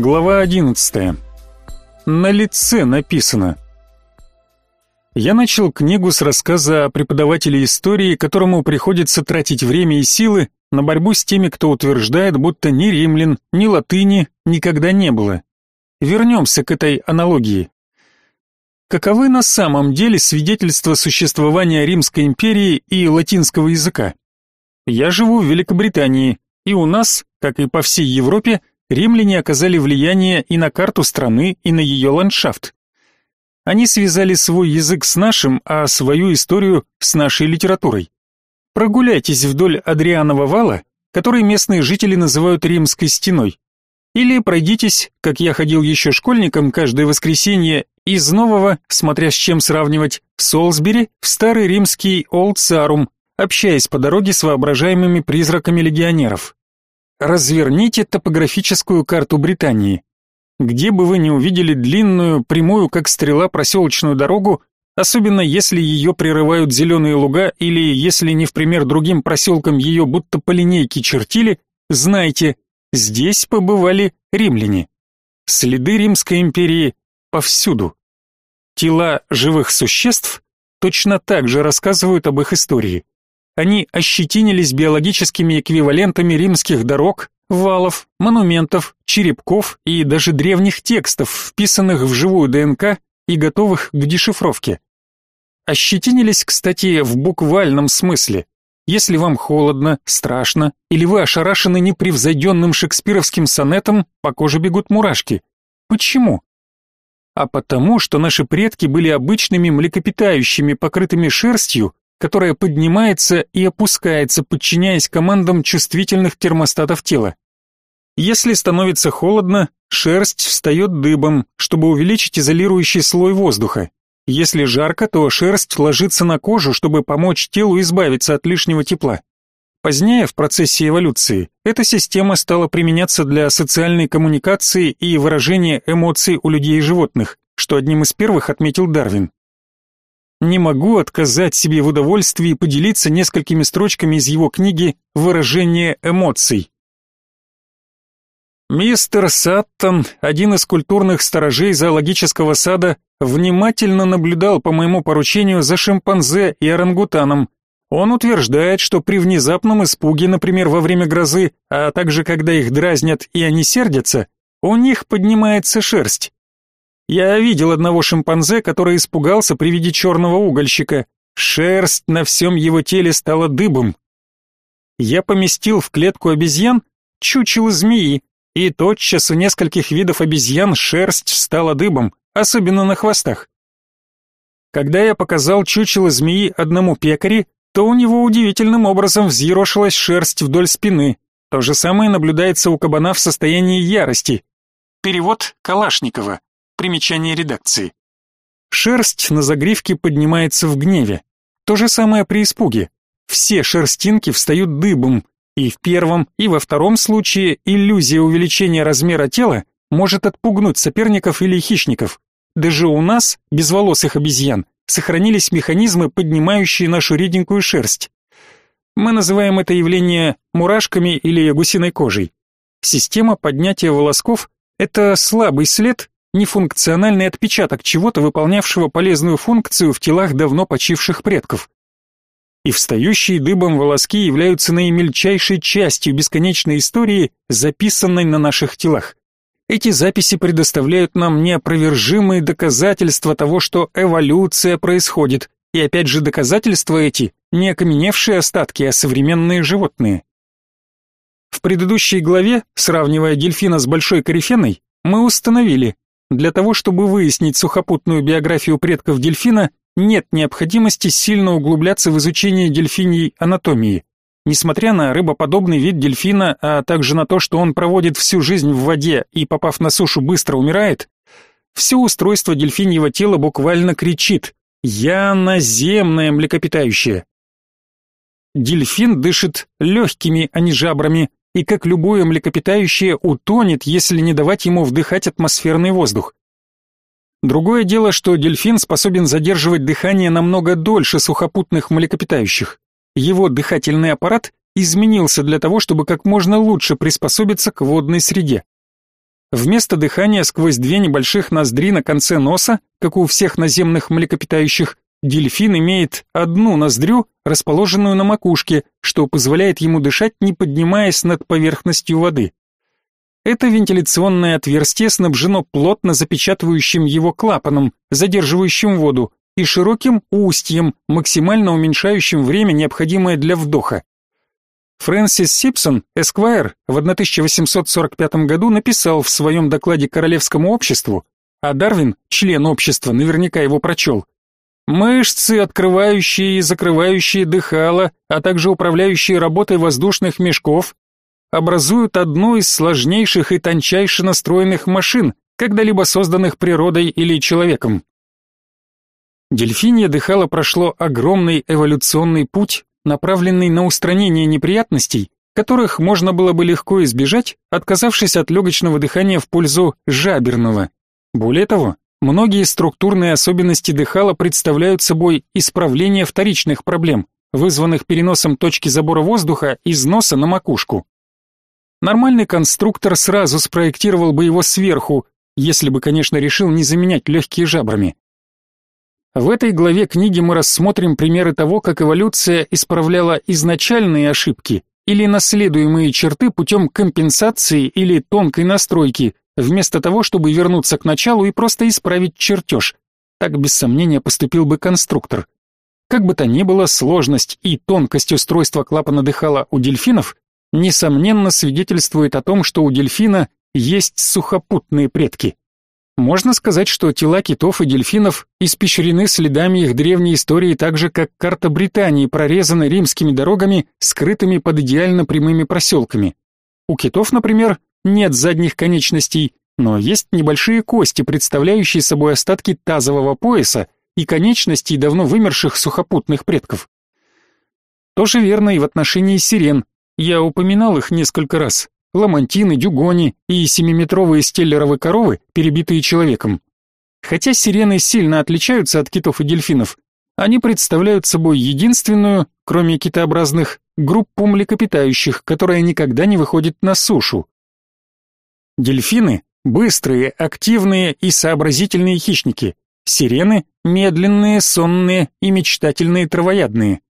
Глава 11. На лице написано. Я начал книгу с рассказа о преподавателе истории, которому приходится тратить время и силы на борьбу с теми, кто утверждает, будто ни римлян, ни латыни никогда не было. Вернемся к этой аналогии. Каковы на самом деле свидетельства существования Римской империи и латинского языка? Я живу в Великобритании, и у нас, как и по всей Европе, римляне оказали влияние и на карту страны, и на ее ландшафт. Они связали свой язык с нашим, а свою историю с нашей литературой. Прогуляйтесь вдоль Адрианова вала, который местные жители называют Римской стеной. Или пройдитесь, как я ходил еще школьником каждое воскресенье, из нового, смотря с чем сравнивать, Солсбери в старый римский Олд общаясь по дороге с воображаемыми призраками легионеров. Разверните топографическую карту Британии. Где бы вы ни увидели длинную, прямую, как стрела, проселочную дорогу, особенно если ее прерывают зеленые луга или если не в пример другим проселкам ее будто по линейке чертили, знайте, здесь побывали римляне. Следы Римской империи повсюду. Тела живых существ точно так же рассказывают об их истории. Они ощетинились биологическими эквивалентами римских дорог, валов, монументов, черепков и даже древних текстов, вписанных в живую ДНК и готовых к дешифровке. Ощетинились, кстати, в буквальном смысле. Если вам холодно, страшно, или вы ошарашены непревзойденным шекспировским сонетом, по коже бегут мурашки. Почему? А потому, что наши предки были обычными млекопитающими, покрытыми шерстью, которая поднимается и опускается, подчиняясь командам чувствительных термостатов тела. Если становится холодно, шерсть встает дыбом, чтобы увеличить изолирующий слой воздуха. Если жарко, то шерсть ложится на кожу, чтобы помочь телу избавиться от лишнего тепла. Позднее, в процессе эволюции, эта система стала применяться для социальной коммуникации и выражения эмоций у людей и животных, что одним из первых отметил Дарвин. Не могу отказать себе в удовольствии поделиться несколькими строчками из его книги «Выражение эмоций». Мистер Саттон, один из культурных сторожей зоологического сада, внимательно наблюдал по моему поручению за шимпанзе и орангутаном. Он утверждает, что при внезапном испуге, например, во время грозы, а также когда их дразнят и они сердятся, у них поднимается шерсть. Я видел одного шимпанзе, который испугался при виде черного угольщика. Шерсть на всем его теле стала дыбом. Я поместил в клетку обезьян чучело змеи, и тотчас у нескольких видов обезьян шерсть стала дыбом, особенно на хвостах. Когда я показал чучело змеи одному пекаре, то у него удивительным образом взъерошилась шерсть вдоль спины. То же самое наблюдается у кабана в состоянии ярости. Перевод Калашникова. Примечание редакции. Шерсть на загривке поднимается в гневе. То же самое при испуге. Все шерстинки встают дыбом, и в первом, и во втором случае иллюзия увеличения размера тела может отпугнуть соперников или хищников. Даже у нас, безволосых обезьян, сохранились механизмы, поднимающие нашу реденькую шерсть. Мы называем это явление мурашками или гусиной кожей. Система поднятия волосков – это слабый след, нефункциональный отпечаток чего-то, выполнявшего полезную функцию в телах давно почивших предков. И встающие дыбом волоски являются наимельчайшей частью бесконечной истории, записанной на наших телах. Эти записи предоставляют нам неопровержимые доказательства того, что эволюция происходит, и опять же доказательства эти не окаменевшие остатки, а современные животные. В предыдущей главе, сравнивая дельфина с большой корифеной, мы установили, для того, чтобы выяснить сухопутную биографию предков дельфина, нет необходимости сильно углубляться в изучение дельфиньей анатомии. Несмотря на рыбоподобный вид дельфина, а также на то, что он проводит всю жизнь в воде и, попав на сушу, быстро умирает, все устройство дельфиньего тела буквально кричит «Я наземное млекопитающее». Дельфин дышит легкими, а не жабрами, и как любое млекопитающее утонет, если не давать ему вдыхать атмосферный воздух. Другое дело, что дельфин способен задерживать дыхание намного дольше сухопутных млекопитающих. Его дыхательный аппарат изменился для того, чтобы как можно лучше приспособиться к водной среде. вместо дыхания сквозь две небольших ноздри на конце носа, как у всех наземных млекопитающих, дельфин имеет одну ноздрю, расположенную на макушке, что позволяет ему дышать, не поднимаясь над поверхностью воды. Это вентиляционное отверстие снабжено плотно запечатывающим его клапаном, задерживающим воду, и широким устьем, максимально уменьшающим время, необходимое для вдоха. Фрэнсис Сипсон, Эсквайр, в 1845 году написал в своем докладе Королевскому обществу, а Дарвин, член общества, наверняка его прочел, Мышцы, открывающие и закрывающие дыхало, а также управляющие работой воздушных мешков, образуют одну из сложнейших и тончайше настроенных машин, когда-либо созданных природой или человеком. Дельфинье дыхало прошло огромный эволюционный путь, направленный на устранение неприятностей, которых можно было бы легко избежать, отказавшись от легочного дыхания в пользу жаберного. Более того, многие структурные особенности дыхала представляют собой исправление вторичных проблем, вызванных переносом точки забора воздуха из носа на макушку. Нормальный конструктор сразу спроектировал бы его сверху, если бы, конечно, решил не заменять легкие жабрами. В этой главе книги мы рассмотрим примеры того, как эволюция исправляла изначальные ошибки или наследуемые черты путем компенсации или тонкой настройки, вместо того, чтобы вернуться к началу и просто исправить чертеж. Так без сомнения поступил бы конструктор. Как бы то ни было, сложность и тонкость устройства клапана дыхала у дельфинов несомненно свидетельствует о том, что у дельфина есть сухопутные предки. Можно сказать, что тела китов и дельфинов испещрены следами их древней истории так же, как карта Британии прорезана римскими дорогами, скрытыми под идеально прямыми проселками. У китов, например, нет задних конечностей, но есть небольшие кости, представляющие собой остатки тазового пояса и конечностей давно вымерших сухопутных предков. То же верно и в отношении сирен. Я упоминал их несколько раз ламантины, дюгони и семиметровые стеллеровые коровы, перебитые человеком. Хотя сирены сильно отличаются от китов и дельфинов, они представляют собой единственную, кроме китообразных, группу млекопитающих, которая никогда не выходит на сушу. Дельфины – быстрые, активные и сообразительные хищники, сирены – медленные, сонные и мечтательные травоядные.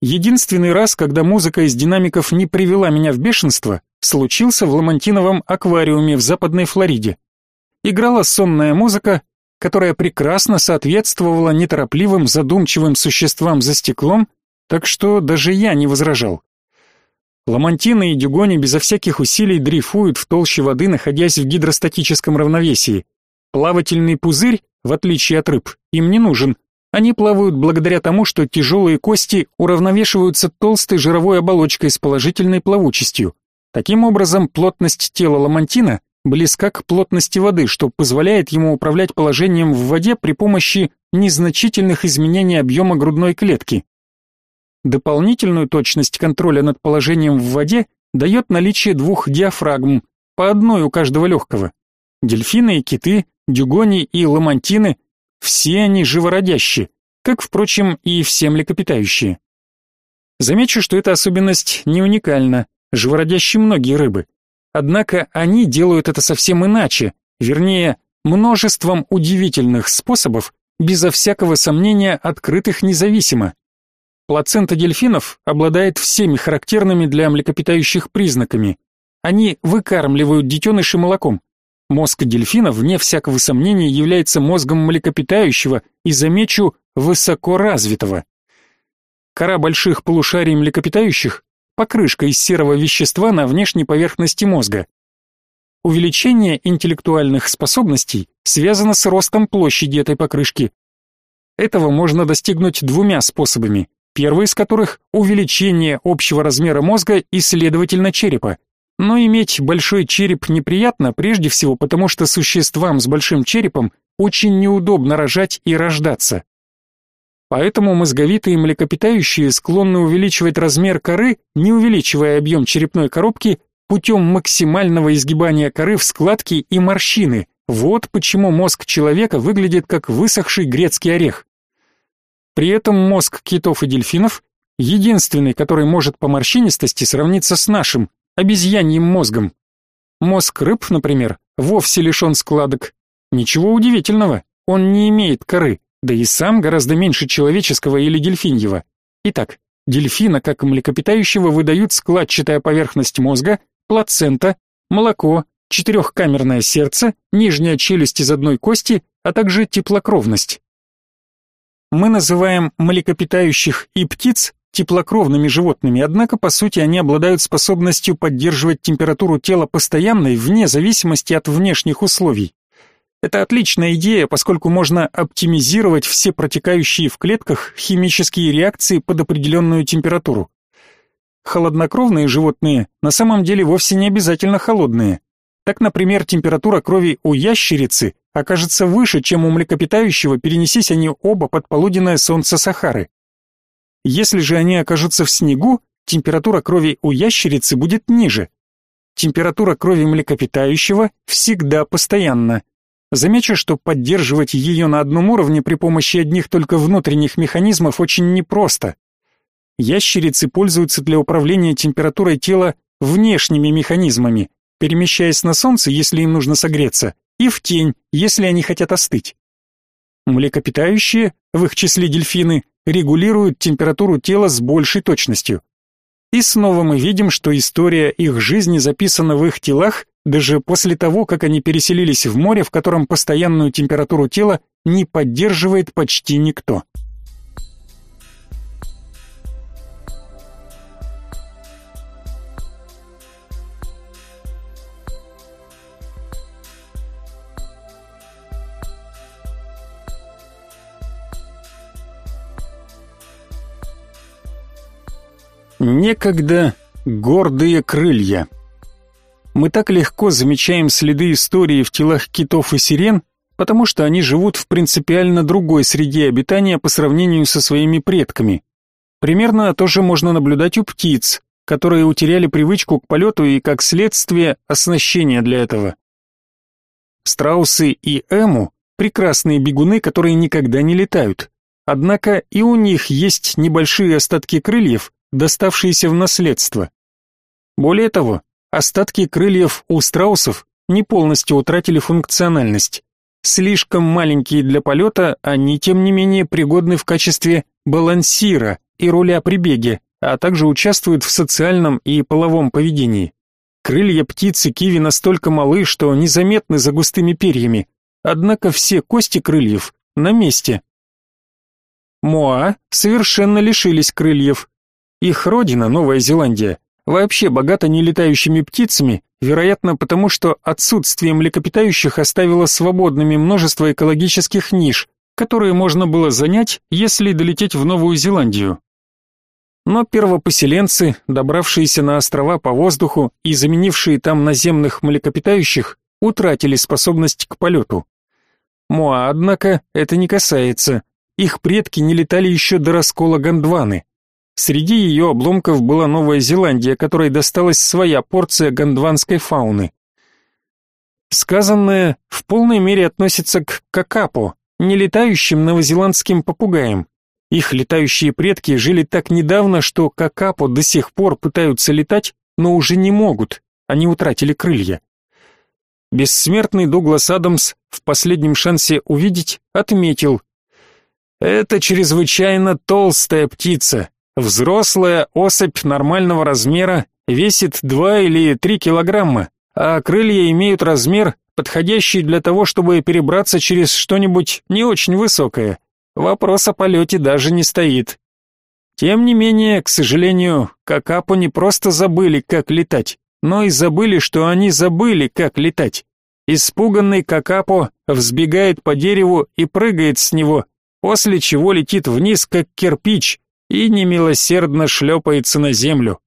Единственный раз, когда музыка из динамиков не привела меня в бешенство, случился в Ламантиновом аквариуме в Западной Флориде. Играла сонная музыка, которая прекрасно соответствовала неторопливым, задумчивым существам за стеклом, так что даже я не возражал. Ламантины и дюгони безо всяких усилий дрейфуют в толще воды, находясь в гидростатическом равновесии. Плавательный пузырь, в отличие от рыб, им не нужен, они плавают благодаря тому, что тяжелые кости уравновешиваются толстой жировой оболочкой с положительной плавучестью. Таким образом, плотность тела ламантина близка к плотности воды, что позволяет ему управлять положением в воде при помощи незначительных изменений объема грудной клетки. Дополнительную точность контроля над положением в воде дает наличие двух диафрагм, по одной у каждого легкого. Дельфины и киты, дюгони и ламантины все они живородящие, как, впрочем, и все млекопитающие. Замечу, что эта особенность не уникальна, живородящие многие рыбы. Однако они делают это совсем иначе, вернее, множеством удивительных способов, безо всякого сомнения открытых независимо. Плацента дельфинов обладает всеми характерными для млекопитающих признаками. Они выкармливают детенышей молоком, Мозг дельфина, вне всякого сомнения, является мозгом млекопитающего и, замечу, высокоразвитого. Кора больших полушарий млекопитающих – покрышка из серого вещества на внешней поверхности мозга. Увеличение интеллектуальных способностей связано с ростом площади этой покрышки. Этого можно достигнуть двумя способами, первый из которых – увеличение общего размера мозга и, следовательно, черепа – но иметь большой череп неприятно, прежде всего потому, что существам с большим черепом очень неудобно рожать и рождаться. Поэтому мозговитые млекопитающие склонны увеличивать размер коры, не увеличивая объем черепной коробки, путем максимального изгибания коры в складки и морщины. Вот почему мозг человека выглядит как высохший грецкий орех. При этом мозг китов и дельфинов единственный, который может по морщинистости сравниться с нашим, обезьяньим мозгом. Мозг рыб, например, вовсе лишен складок. Ничего удивительного, он не имеет коры, да и сам гораздо меньше человеческого или дельфиньего. Итак, дельфина, как млекопитающего, выдают складчатая поверхность мозга, плацента, молоко, четырехкамерное сердце, нижняя челюсть из одной кости, а также теплокровность. Мы называем млекопитающих и птиц теплокровными животными, однако по сути они обладают способностью поддерживать температуру тела постоянной вне зависимости от внешних условий. Это отличная идея, поскольку можно оптимизировать все протекающие в клетках химические реакции под определенную температуру. Холоднокровные животные на самом деле вовсе не обязательно холодные. Так, например, температура крови у ящерицы окажется выше, чем у млекопитающего, перенесись они оба под полуденное солнце Сахары. Если же они окажутся в снегу, температура крови у ящерицы будет ниже. Температура крови млекопитающего всегда постоянна. Замечу, что поддерживать ее на одном уровне при помощи одних только внутренних механизмов очень непросто. Ящерицы пользуются для управления температурой тела внешними механизмами, перемещаясь на солнце, если им нужно согреться, и в тень, если они хотят остыть. Млекопитающие, в их числе дельфины, регулируют температуру тела с большей точностью. И снова мы видим, что история их жизни записана в их телах даже после того, как они переселились в море, в котором постоянную температуру тела не поддерживает почти никто. Некогда гордые крылья. Мы так легко замечаем следы истории в телах китов и сирен, потому что они живут в принципиально другой среде обитания по сравнению со своими предками. Примерно то же можно наблюдать у птиц, которые утеряли привычку к полету и, как следствие, оснащение для этого. Страусы и эму – прекрасные бегуны, которые никогда не летают. Однако и у них есть небольшие остатки крыльев, доставшиеся в наследство. Более того, остатки крыльев у страусов не полностью утратили функциональность. Слишком маленькие для полета, они тем не менее пригодны в качестве балансира и руля при беге, а также участвуют в социальном и половом поведении. Крылья птицы киви настолько малы, что незаметны за густыми перьями, однако все кости крыльев на месте. Моа совершенно лишились крыльев, их родина, Новая Зеландия, вообще богата нелетающими птицами, вероятно, потому что отсутствие млекопитающих оставило свободными множество экологических ниш, которые можно было занять, если долететь в Новую Зеландию. Но первопоселенцы, добравшиеся на острова по воздуху и заменившие там наземных млекопитающих, утратили способность к полету. Моа, однако, это не касается. Их предки не летали еще до раскола Гондваны. Среди ее обломков была Новая Зеландия, которой досталась своя порция гондванской фауны. Сказанное в полной мере относится к какапо, нелетающим новозеландским попугаям. Их летающие предки жили так недавно, что какапо до сих пор пытаются летать, но уже не могут, они утратили крылья. Бессмертный Дуглас Адамс в последнем шансе увидеть отметил, «Это чрезвычайно толстая птица, Взрослая особь нормального размера весит 2 или 3 килограмма, а крылья имеют размер, подходящий для того, чтобы перебраться через что-нибудь не очень высокое. Вопрос о полете даже не стоит. Тем не менее, к сожалению, какапо не просто забыли, как летать, но и забыли, что они забыли, как летать. Испуганный какапо взбегает по дереву и прыгает с него, после чего летит вниз, как кирпич, и немилосердно шлепается на землю.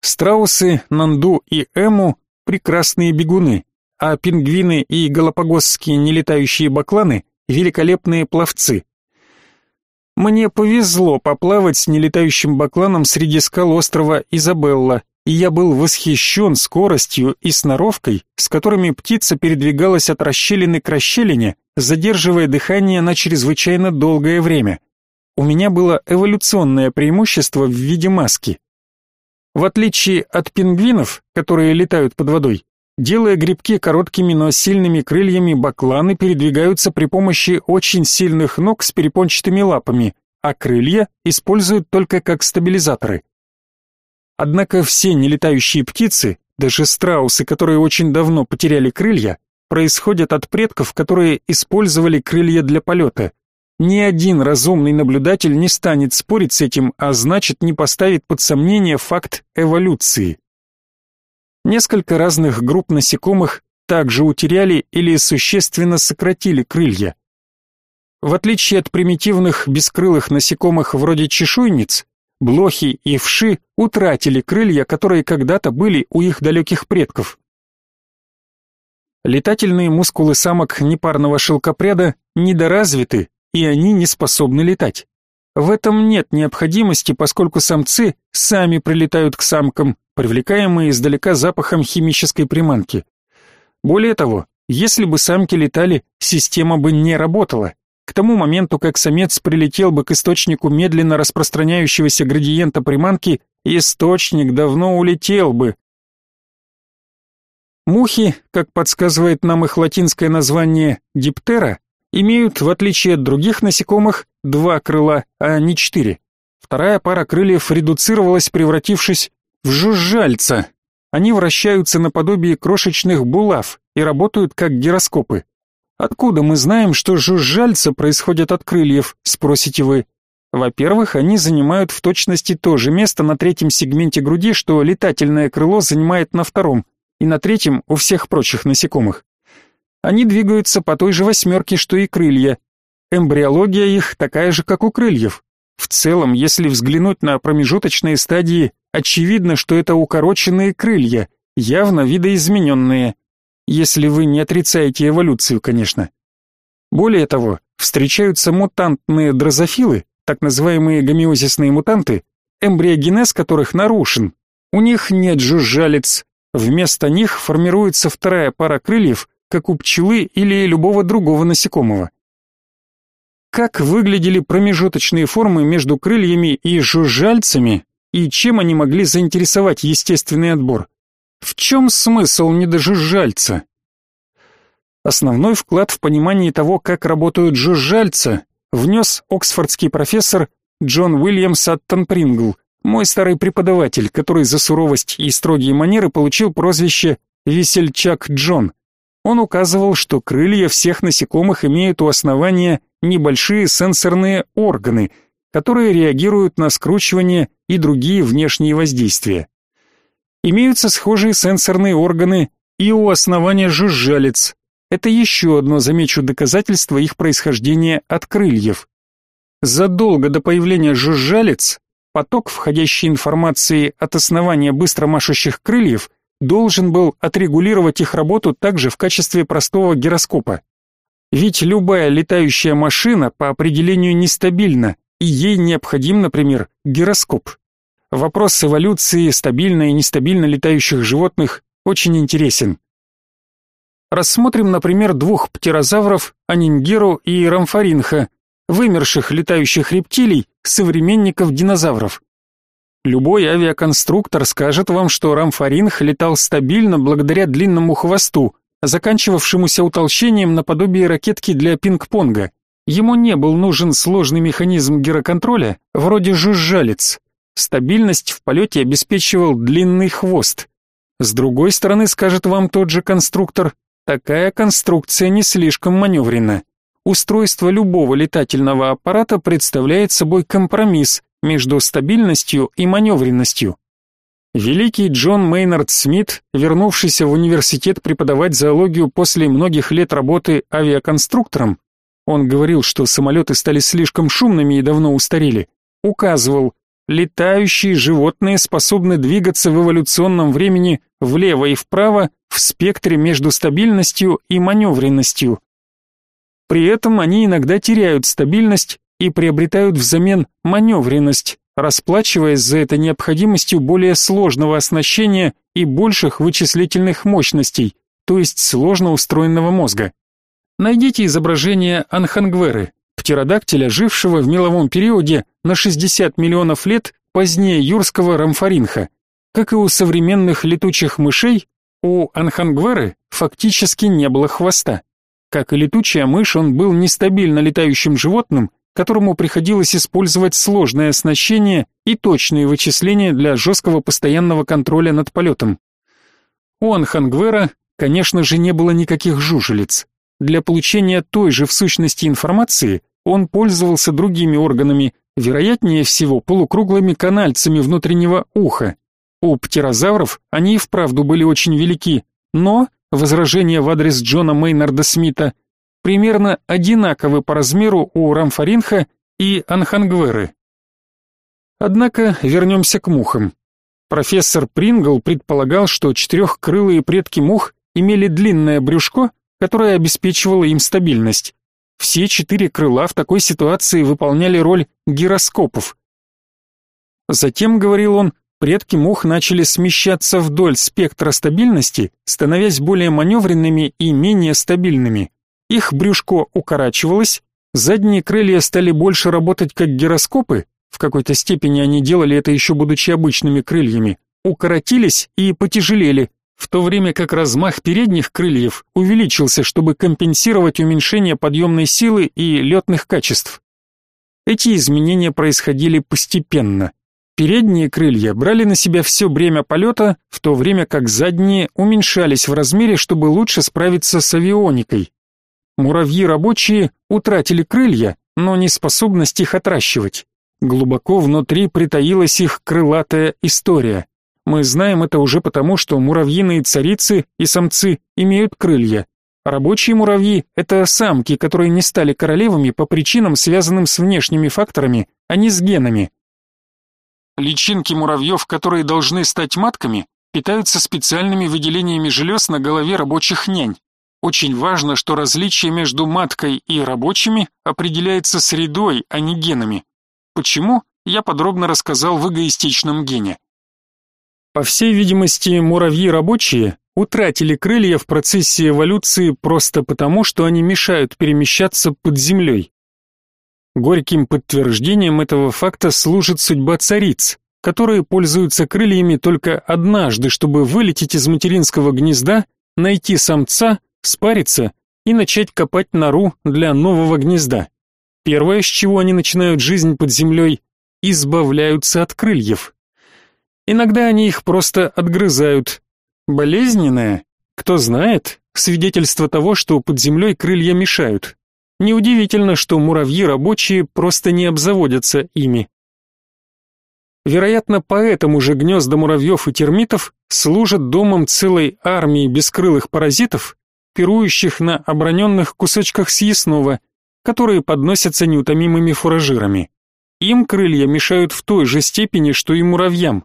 Страусы, Нанду и Эму – прекрасные бегуны, а пингвины и галапагосские нелетающие бакланы – великолепные пловцы. Мне повезло поплавать с нелетающим бакланом среди скал острова Изабелла, и я был восхищен скоростью и сноровкой, с которыми птица передвигалась от расщелины к расщелине, задерживая дыхание на чрезвычайно долгое время – у меня было эволюционное преимущество в виде маски. В отличие от пингвинов, которые летают под водой, делая грибки короткими, но сильными крыльями, бакланы передвигаются при помощи очень сильных ног с перепончатыми лапами, а крылья используют только как стабилизаторы. Однако все нелетающие птицы, даже страусы, которые очень давно потеряли крылья, происходят от предков, которые использовали крылья для полета. Ни один разумный наблюдатель не станет спорить с этим, а значит не поставит под сомнение факт эволюции. Несколько разных групп насекомых также утеряли или существенно сократили крылья. В отличие от примитивных бескрылых насекомых вроде чешуйниц, блохи и вши утратили крылья, которые когда-то были у их далеких предков. Летательные мускулы самок непарного шелкопряда недоразвиты, и они не способны летать. В этом нет необходимости, поскольку самцы сами прилетают к самкам, привлекаемые издалека запахом химической приманки. Более того, если бы самки летали, система бы не работала. К тому моменту, как самец прилетел бы к источнику медленно распространяющегося градиента приманки, источник давно улетел бы. Мухи, как подсказывает нам их латинское название диптера, имеют, в отличие от других насекомых, два крыла, а не четыре. Вторая пара крыльев редуцировалась, превратившись в жужжальца. Они вращаются наподобие крошечных булав и работают как гироскопы. Откуда мы знаем, что жужжальца происходят от крыльев, спросите вы? Во-первых, они занимают в точности то же место на третьем сегменте груди, что летательное крыло занимает на втором, и на третьем у всех прочих насекомых. Они двигаются по той же восьмерке, что и крылья. Эмбриология их такая же, как у крыльев. В целом, если взглянуть на промежуточные стадии, очевидно, что это укороченные крылья, явно видоизмененные если вы не отрицаете эволюцию, конечно. Более того, встречаются мутантные дрозофилы, так называемые гомеозисные мутанты, эмбриогенез которых нарушен. У них нет жужжалец, вместо них формируется вторая пара крыльев, как у пчелы или любого другого насекомого. Как выглядели промежуточные формы между крыльями и жужжальцами, и чем они могли заинтересовать естественный отбор? В чем смысл недожужжальца? Основной вклад в понимание того, как работают жужжальца, внес оксфордский профессор Джон Уильямс Аттон Прингл, мой старый преподаватель, который за суровость и строгие манеры получил прозвище «Весельчак Джон». Он указывал, что крылья всех насекомых имеют у основания небольшие сенсорные органы, которые реагируют на скручивание и другие внешние воздействия. Имеются схожие сенсорные органы и у основания жужжалец. Это еще одно, замечу, доказательство их происхождения от крыльев. Задолго до появления жужжалец поток входящей информации от основания быстро машущих крыльев должен был отрегулировать их работу также в качестве простого гироскопа. Ведь любая летающая машина по определению нестабильна, и ей необходим, например, гироскоп. Вопрос эволюции стабильно и нестабильно летающих животных очень интересен. Рассмотрим, например, двух птерозавров, анингеру и рамфоринха, вымерших летающих рептилий, современников динозавров. Любой авиаконструктор скажет вам, что рамфоринх летал стабильно благодаря длинному хвосту, заканчивавшемуся утолщением наподобие ракетки для пинг-понга. Ему не был нужен сложный механизм гироконтроля, вроде жужжалец, Стабильность в полете обеспечивал длинный хвост. С другой стороны, скажет вам тот же конструктор, такая конструкция не слишком маневренна. Устройство любого летательного аппарата представляет собой компромисс между стабильностью и маневренностью. Великий Джон Мейнард Смит, вернувшийся в университет преподавать зоологию после многих лет работы авиаконструктором, он говорил, что самолеты стали слишком шумными и давно устарели, указывал, Летающие животные способны двигаться в эволюционном времени влево и вправо в спектре между стабильностью и маневренностью. При этом они иногда теряют стабильность и приобретают взамен маневренность, расплачиваясь за это необходимостью более сложного оснащения и больших вычислительных мощностей, то есть сложно устроенного мозга. Найдите изображение анхангверы, птеродактиля, жившего в меловом периоде на 60 миллионов лет позднее юрского рамфоринха. Как и у современных летучих мышей, у анхангверы фактически не было хвоста. Как и летучая мышь, он был нестабильно летающим животным, которому приходилось использовать сложное оснащение и точные вычисления для жесткого постоянного контроля над полетом. У Анхангвера, конечно же, не было никаких жужелиц. Для получения той же в сущности информации он пользовался другими органами, вероятнее всего полукруглыми канальцами внутреннего уха. У птерозавров они и вправду были очень велики, но, возражение в адрес Джона Мейнарда Смита, примерно одинаковы по размеру у рамфоринха и анхангверы. Однако вернемся к мухам. Профессор Прингл предполагал, что четырехкрылые предки мух имели длинное брюшко, которое обеспечивало им стабильность. Все четыре крыла в такой ситуации выполняли роль гироскопов. Затем, говорил он, предки мух начали смещаться вдоль спектра стабильности, становясь более маневренными и менее стабильными. Их брюшко укорачивалось, задние крылья стали больше работать как гироскопы, в какой-то степени они делали это еще будучи обычными крыльями, укоротились и потяжелели, в то время как размах передних крыльев увеличился, чтобы компенсировать уменьшение подъемной силы и летных качеств. Эти изменения происходили постепенно. Передние крылья брали на себя все бремя полета, в то время как задние уменьшались в размере, чтобы лучше справиться с авионикой. Муравьи рабочие утратили крылья, но не способность их отращивать. Глубоко внутри притаилась их крылатая история. Мы знаем это уже потому, что муравьиные царицы и самцы имеют крылья. Рабочие муравьи – это самки, которые не стали королевами по причинам, связанным с внешними факторами, а не с генами. Личинки муравьев, которые должны стать матками, питаются специальными выделениями желез на голове рабочих нянь. Очень важно, что различие между маткой и рабочими определяется средой, а не генами. Почему? Я подробно рассказал в эгоистичном гене. По всей видимости, муравьи рабочие утратили крылья в процессе эволюции просто потому, что они мешают перемещаться под землей. Горьким подтверждением этого факта служит судьба цариц, которые пользуются крыльями только однажды, чтобы вылететь из материнского гнезда, найти самца, спариться и начать копать нору для нового гнезда. Первое, с чего они начинают жизнь под землей, избавляются от крыльев. Иногда они их просто отгрызают. Болезненное? Кто знает, свидетельство того, что под землей крылья мешают. Неудивительно, что муравьи рабочие просто не обзаводятся ими. Вероятно, поэтому же гнезда муравьев и термитов служат домом целой армии бескрылых паразитов, пирующих на оброненных кусочках съестного – которые подносятся неутомимыми фуражирами. Им крылья мешают в той же степени, что и муравьям.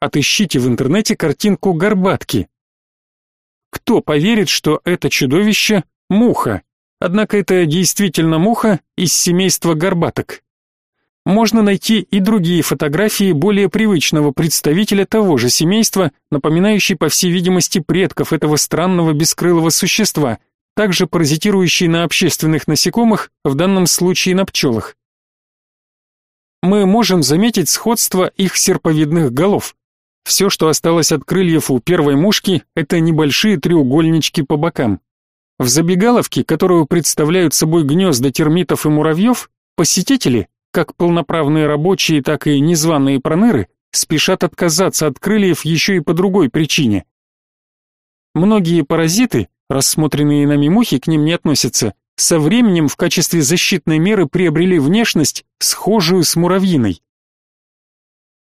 Отыщите в интернете картинку горбатки. Кто поверит, что это чудовище – муха? Однако это действительно муха из семейства горбаток. Можно найти и другие фотографии более привычного представителя того же семейства, напоминающий по всей видимости предков этого странного бескрылого существа – также паразитирующие на общественных насекомых, в данном случае на пчелах. Мы можем заметить сходство их серповидных голов. Все, что осталось от крыльев у первой мушки, это небольшие треугольнички по бокам. В забегаловке, которую представляют собой гнезда термитов и муравьев, посетители, как полноправные рабочие, так и незваные проныры, спешат отказаться от крыльев еще и по другой причине. Многие паразиты, Рассмотренные нами мухи к ним не относятся. Со временем в качестве защитной меры приобрели внешность, схожую с муравьиной.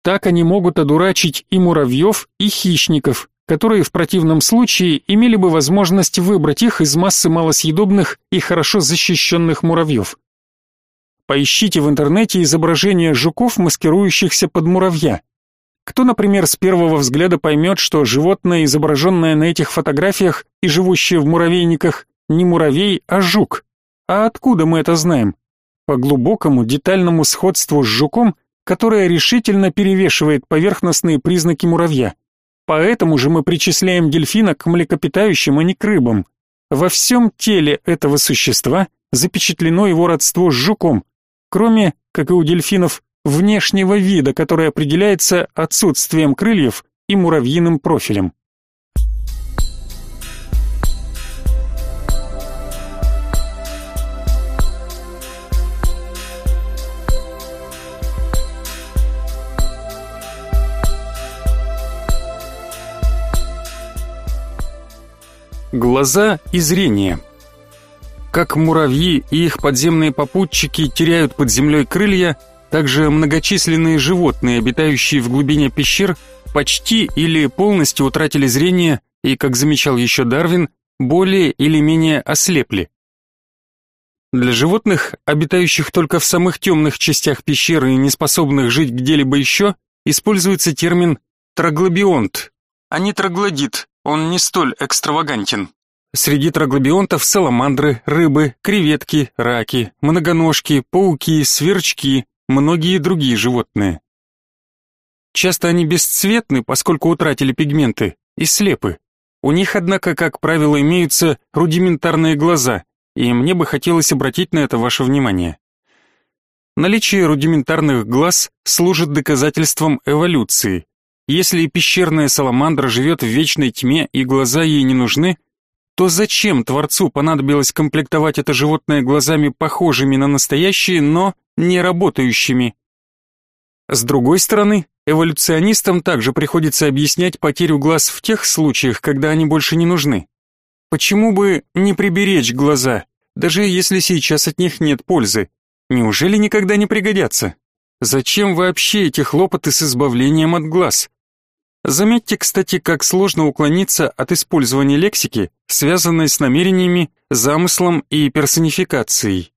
Так они могут одурачить и муравьев, и хищников, которые в противном случае имели бы возможность выбрать их из массы малосъедобных и хорошо защищенных муравьев. Поищите в интернете изображения жуков, маскирующихся под муравья. Кто, например, с первого взгляда поймет, что животное, изображенное на этих фотографиях и живущее в муравейниках, не муравей, а жук? А откуда мы это знаем? По глубокому, детальному сходству с жуком, которое решительно перевешивает поверхностные признаки муравья. Поэтому же мы причисляем дельфина к млекопитающим, а не к рыбам. Во всем теле этого существа запечатлено его родство с жуком, кроме, как и у дельфинов, внешнего вида, который определяется отсутствием крыльев и муравьиным профилем. Глаза и зрение. Как муравьи и их подземные попутчики теряют под землей крылья, также многочисленные животные, обитающие в глубине пещер, почти или полностью утратили зрение и, как замечал еще Дарвин, более или менее ослепли. Для животных, обитающих только в самых темных частях пещеры и не способных жить где-либо еще, используется термин троглобионт, а не троглодит, он не столь экстравагантен. Среди троглобионтов саламандры, рыбы, креветки, раки, многоножки, пауки, сверчки, многие другие животные. Часто они бесцветны, поскольку утратили пигменты, и слепы. У них, однако, как правило, имеются рудиментарные глаза, и мне бы хотелось обратить на это ваше внимание. Наличие рудиментарных глаз служит доказательством эволюции, если пещерная саламандра живет в вечной тьме и глаза ей не нужны, то зачем Творцу понадобилось комплектовать это животное глазами похожими на настоящие, но не работающими? С другой стороны, эволюционистам также приходится объяснять потерю глаз в тех случаях, когда они больше не нужны. Почему бы не приберечь глаза, даже если сейчас от них нет пользы? Неужели никогда не пригодятся? Зачем вообще эти хлопоты с избавлением от глаз? Заметьте, кстати, как сложно уклониться от использования лексики, связанной с намерениями, замыслом и персонификацией.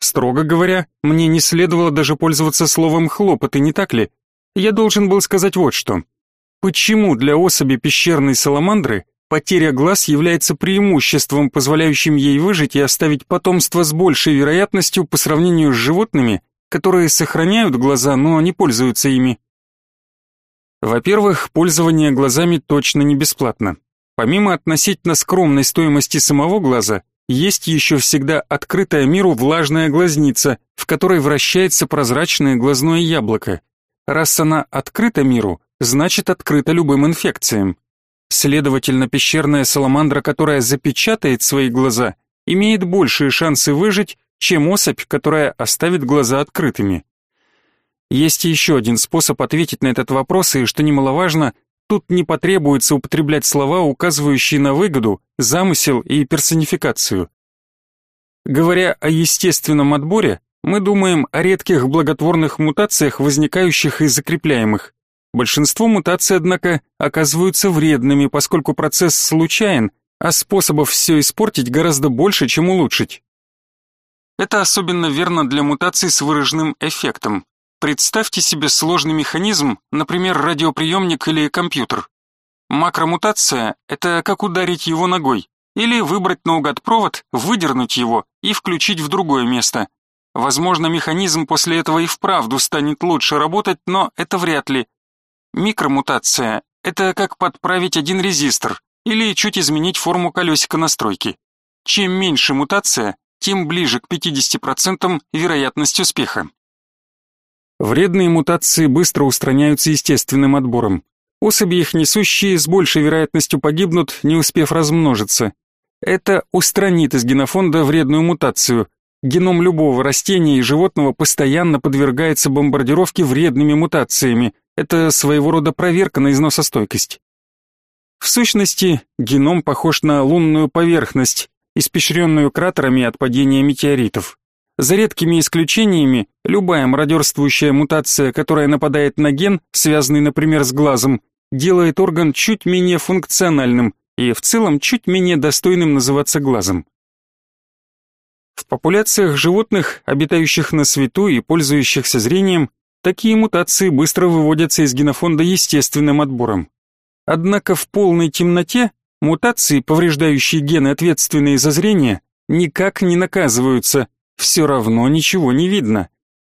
Строго говоря, мне не следовало даже пользоваться словом «хлопоты», не так ли? Я должен был сказать вот что. Почему для особи пещерной саламандры потеря глаз является преимуществом, позволяющим ей выжить и оставить потомство с большей вероятностью по сравнению с животными, которые сохраняют глаза, но не пользуются ими? Во-первых, пользование глазами точно не бесплатно. Помимо относительно скромной стоимости самого глаза, есть еще всегда открытая миру влажная глазница, в которой вращается прозрачное глазное яблоко. Раз она открыта миру, значит открыта любым инфекциям. Следовательно, пещерная саламандра, которая запечатает свои глаза, имеет большие шансы выжить, чем особь, которая оставит глаза открытыми. Есть еще один способ ответить на этот вопрос, и, что немаловажно, тут не потребуется употреблять слова, указывающие на выгоду, замысел и персонификацию. Говоря о естественном отборе, мы думаем о редких благотворных мутациях, возникающих и закрепляемых. Большинство мутаций, однако, оказываются вредными, поскольку процесс случайен, а способов все испортить гораздо больше, чем улучшить. Это особенно верно для мутаций с выраженным эффектом. Представьте себе сложный механизм, например, радиоприемник или компьютер. Макромутация – это как ударить его ногой, или выбрать наугад провод, выдернуть его и включить в другое место. Возможно, механизм после этого и вправду станет лучше работать, но это вряд ли. Микромутация – это как подправить один резистор или чуть изменить форму колесика настройки. Чем меньше мутация, тем ближе к 50% вероятность успеха. Вредные мутации быстро устраняются естественным отбором. Особи их несущие с большей вероятностью погибнут, не успев размножиться. Это устранит из генофонда вредную мутацию. Геном любого растения и животного постоянно подвергается бомбардировке вредными мутациями. Это своего рода проверка на износостойкость. В сущности, геном похож на лунную поверхность, испещренную кратерами от падения метеоритов. За редкими исключениями, любая мародерствующая мутация, которая нападает на ген, связанный, например, с глазом, делает орган чуть менее функциональным и в целом чуть менее достойным называться глазом. В популяциях животных, обитающих на свету и пользующихся зрением, такие мутации быстро выводятся из генофонда естественным отбором. Однако в полной темноте мутации, повреждающие гены, ответственные за зрение, никак не наказываются, все равно ничего не видно.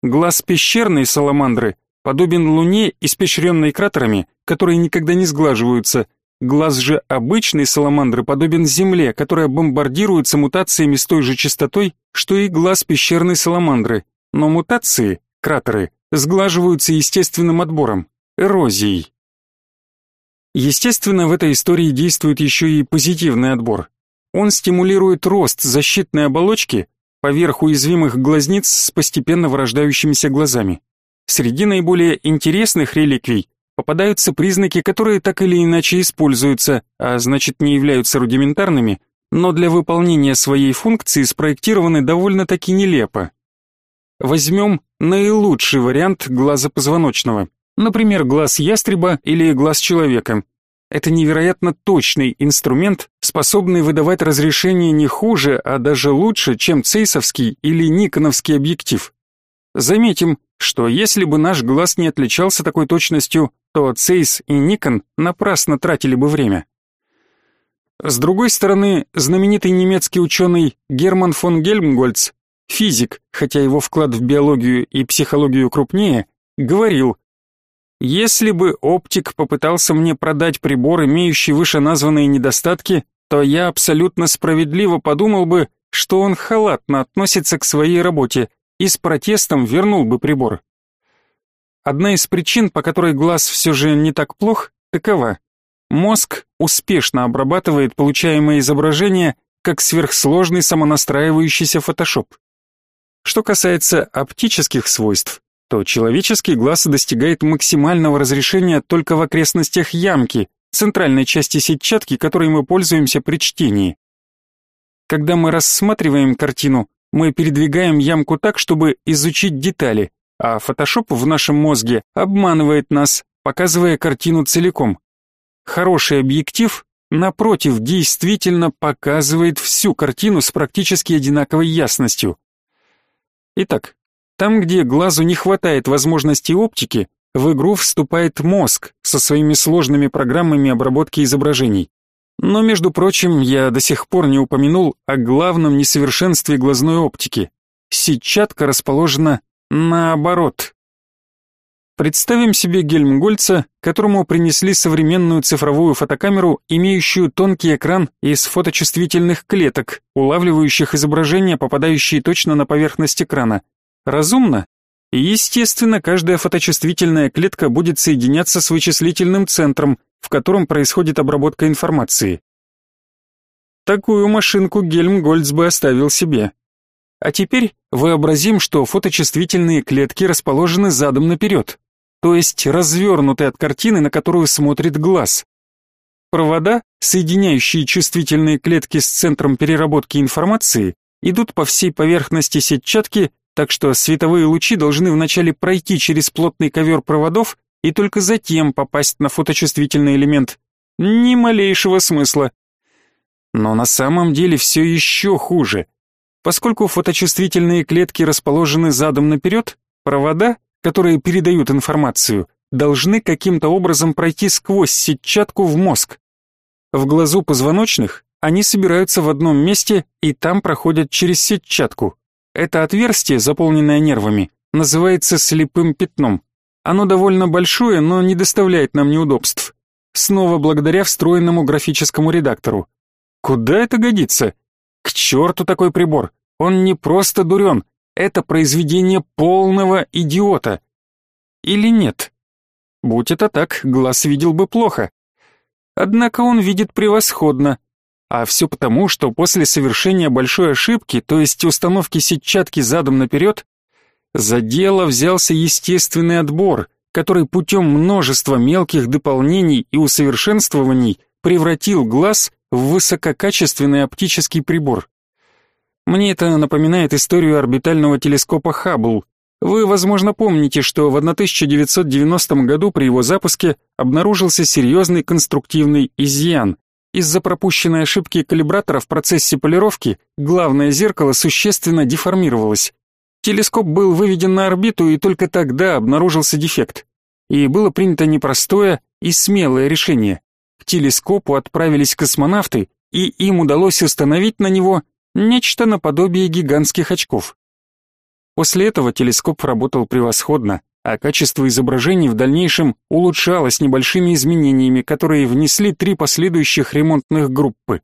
Глаз пещерной саламандры подобен луне, испещренной кратерами, которые никогда не сглаживаются. Глаз же обычной саламандры подобен Земле, которая бомбардируется мутациями с той же частотой, что и глаз пещерной саламандры. Но мутации, кратеры, сглаживаются естественным отбором, эрозией. Естественно, в этой истории действует еще и позитивный отбор. Он стимулирует рост защитной оболочки поверх уязвимых глазниц с постепенно вырождающимися глазами. Среди наиболее интересных реликвий попадаются признаки, которые так или иначе используются, а значит не являются рудиментарными, но для выполнения своей функции спроектированы довольно-таки нелепо. Возьмем наилучший вариант глаза позвоночного, например, глаз ястреба или глаз человека. Это невероятно точный инструмент, способный выдавать разрешение не хуже, а даже лучше, чем цейсовский или никоновский объектив. Заметим, что если бы наш глаз не отличался такой точностью, то Цейс и Никон напрасно тратили бы время. С другой стороны, знаменитый немецкий ученый Герман фон Гельмгольц, физик, хотя его вклад в биологию и психологию крупнее, говорил, «Если бы оптик попытался мне продать прибор, имеющий вышеназванные недостатки, то я абсолютно справедливо подумал бы, что он халатно относится к своей работе и с протестом вернул бы прибор. Одна из причин, по которой глаз все же не так плох, такова. Мозг успешно обрабатывает получаемое изображение как сверхсложный самонастраивающийся фотошоп. Что касается оптических свойств, то человеческий глаз достигает максимального разрешения только в окрестностях ямки, центральной части сетчатки, которой мы пользуемся при чтении. Когда мы рассматриваем картину, мы передвигаем ямку так, чтобы изучить детали, а Photoshop в нашем мозге обманывает нас, показывая картину целиком. Хороший объектив, напротив, действительно показывает всю картину с практически одинаковой ясностью. Итак, там, где глазу не хватает возможности оптики, в игру вступает мозг со своими сложными программами обработки изображений. Но, между прочим, я до сих пор не упомянул о главном несовершенстве глазной оптики. Сетчатка расположена наоборот. Представим себе Гельмгольца, которому принесли современную цифровую фотокамеру, имеющую тонкий экран из фоточувствительных клеток, улавливающих изображения, попадающие точно на поверхность экрана. Разумно? Естественно, каждая фоточувствительная клетка будет соединяться с вычислительным центром, в котором происходит обработка информации. Такую машинку Гельмгольц бы оставил себе. А теперь вообразим, что фоточувствительные клетки расположены задом наперед, то есть развернуты от картины, на которую смотрит глаз. Провода, соединяющие чувствительные клетки с центром переработки информации, идут по всей поверхности сетчатки, так что световые лучи должны вначале пройти через плотный ковер проводов и только затем попасть на фоточувствительный элемент. Ни малейшего смысла. Но на самом деле все еще хуже. Поскольку фоточувствительные клетки расположены задом наперед, провода, которые передают информацию, должны каким-то образом пройти сквозь сетчатку в мозг. В глазу позвоночных они собираются в одном месте и там проходят через сетчатку. Это отверстие, заполненное нервами, называется слепым пятном. Оно довольно большое, но не доставляет нам неудобств. Снова благодаря встроенному графическому редактору. Куда это годится? К черту такой прибор. Он не просто дурен. Это произведение полного идиота. Или нет? Будь это так, глаз видел бы плохо. Однако он видит превосходно. А все потому, что после совершения большой ошибки, то есть установки сетчатки задом наперед, за дело взялся естественный отбор, который путем множества мелких дополнений и усовершенствований превратил глаз в высококачественный оптический прибор. Мне это напоминает историю орбитального телескопа Хаббл. Вы, возможно, помните, что в 1990 году при его запуске обнаружился серьезный конструктивный изъян. Из-за пропущенной ошибки калибратора в процессе полировки главное зеркало существенно деформировалось. Телескоп был выведен на орбиту, и только тогда обнаружился дефект. И было принято непростое и смелое решение. К телескопу отправились космонавты, и им удалось установить на него нечто наподобие гигантских очков. После этого телескоп работал превосходно, а качество изображений в дальнейшем улучшалось небольшими изменениями, которые внесли три последующих ремонтных группы.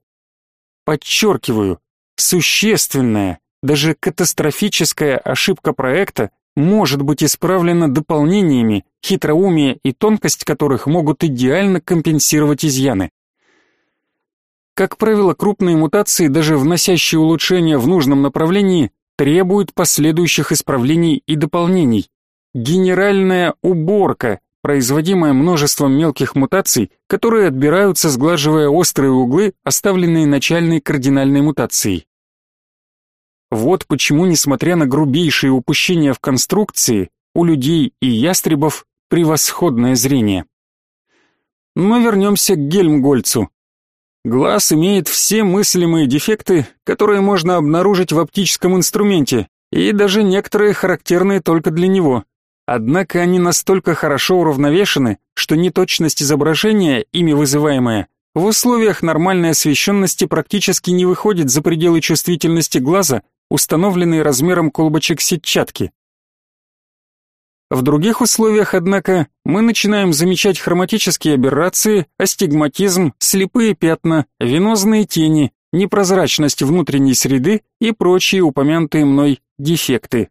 Подчеркиваю, существенная, даже катастрофическая ошибка проекта может быть исправлено дополнениями, хитроумие и тонкость которых могут идеально компенсировать изъяны. Как правило, крупные мутации, даже вносящие улучшения в нужном направлении, требуют последующих исправлений и дополнений. Генеральная уборка, производимая множеством мелких мутаций, которые отбираются, сглаживая острые углы, оставленные начальной кардинальной мутацией. Вот почему, несмотря на грубейшие упущения в конструкции, у людей и ястребов превосходное зрение. Но вернемся к Гельмгольцу. Глаз имеет все мыслимые дефекты, которые можно обнаружить в оптическом инструменте, и даже некоторые характерные только для него. Однако они настолько хорошо уравновешены, что неточность изображения, ими вызываемая, в условиях нормальной освещенности практически не выходит за пределы чувствительности глаза, установленные размером колбочек сетчатки. В других условиях, однако, мы начинаем замечать хроматические аберрации, астигматизм, слепые пятна, венозные тени, непрозрачность внутренней среды и прочие упомянутые мной дефекты.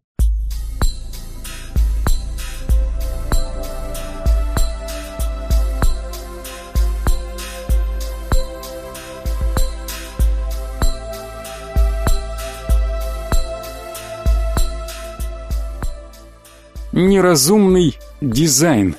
Неразумный дизайн.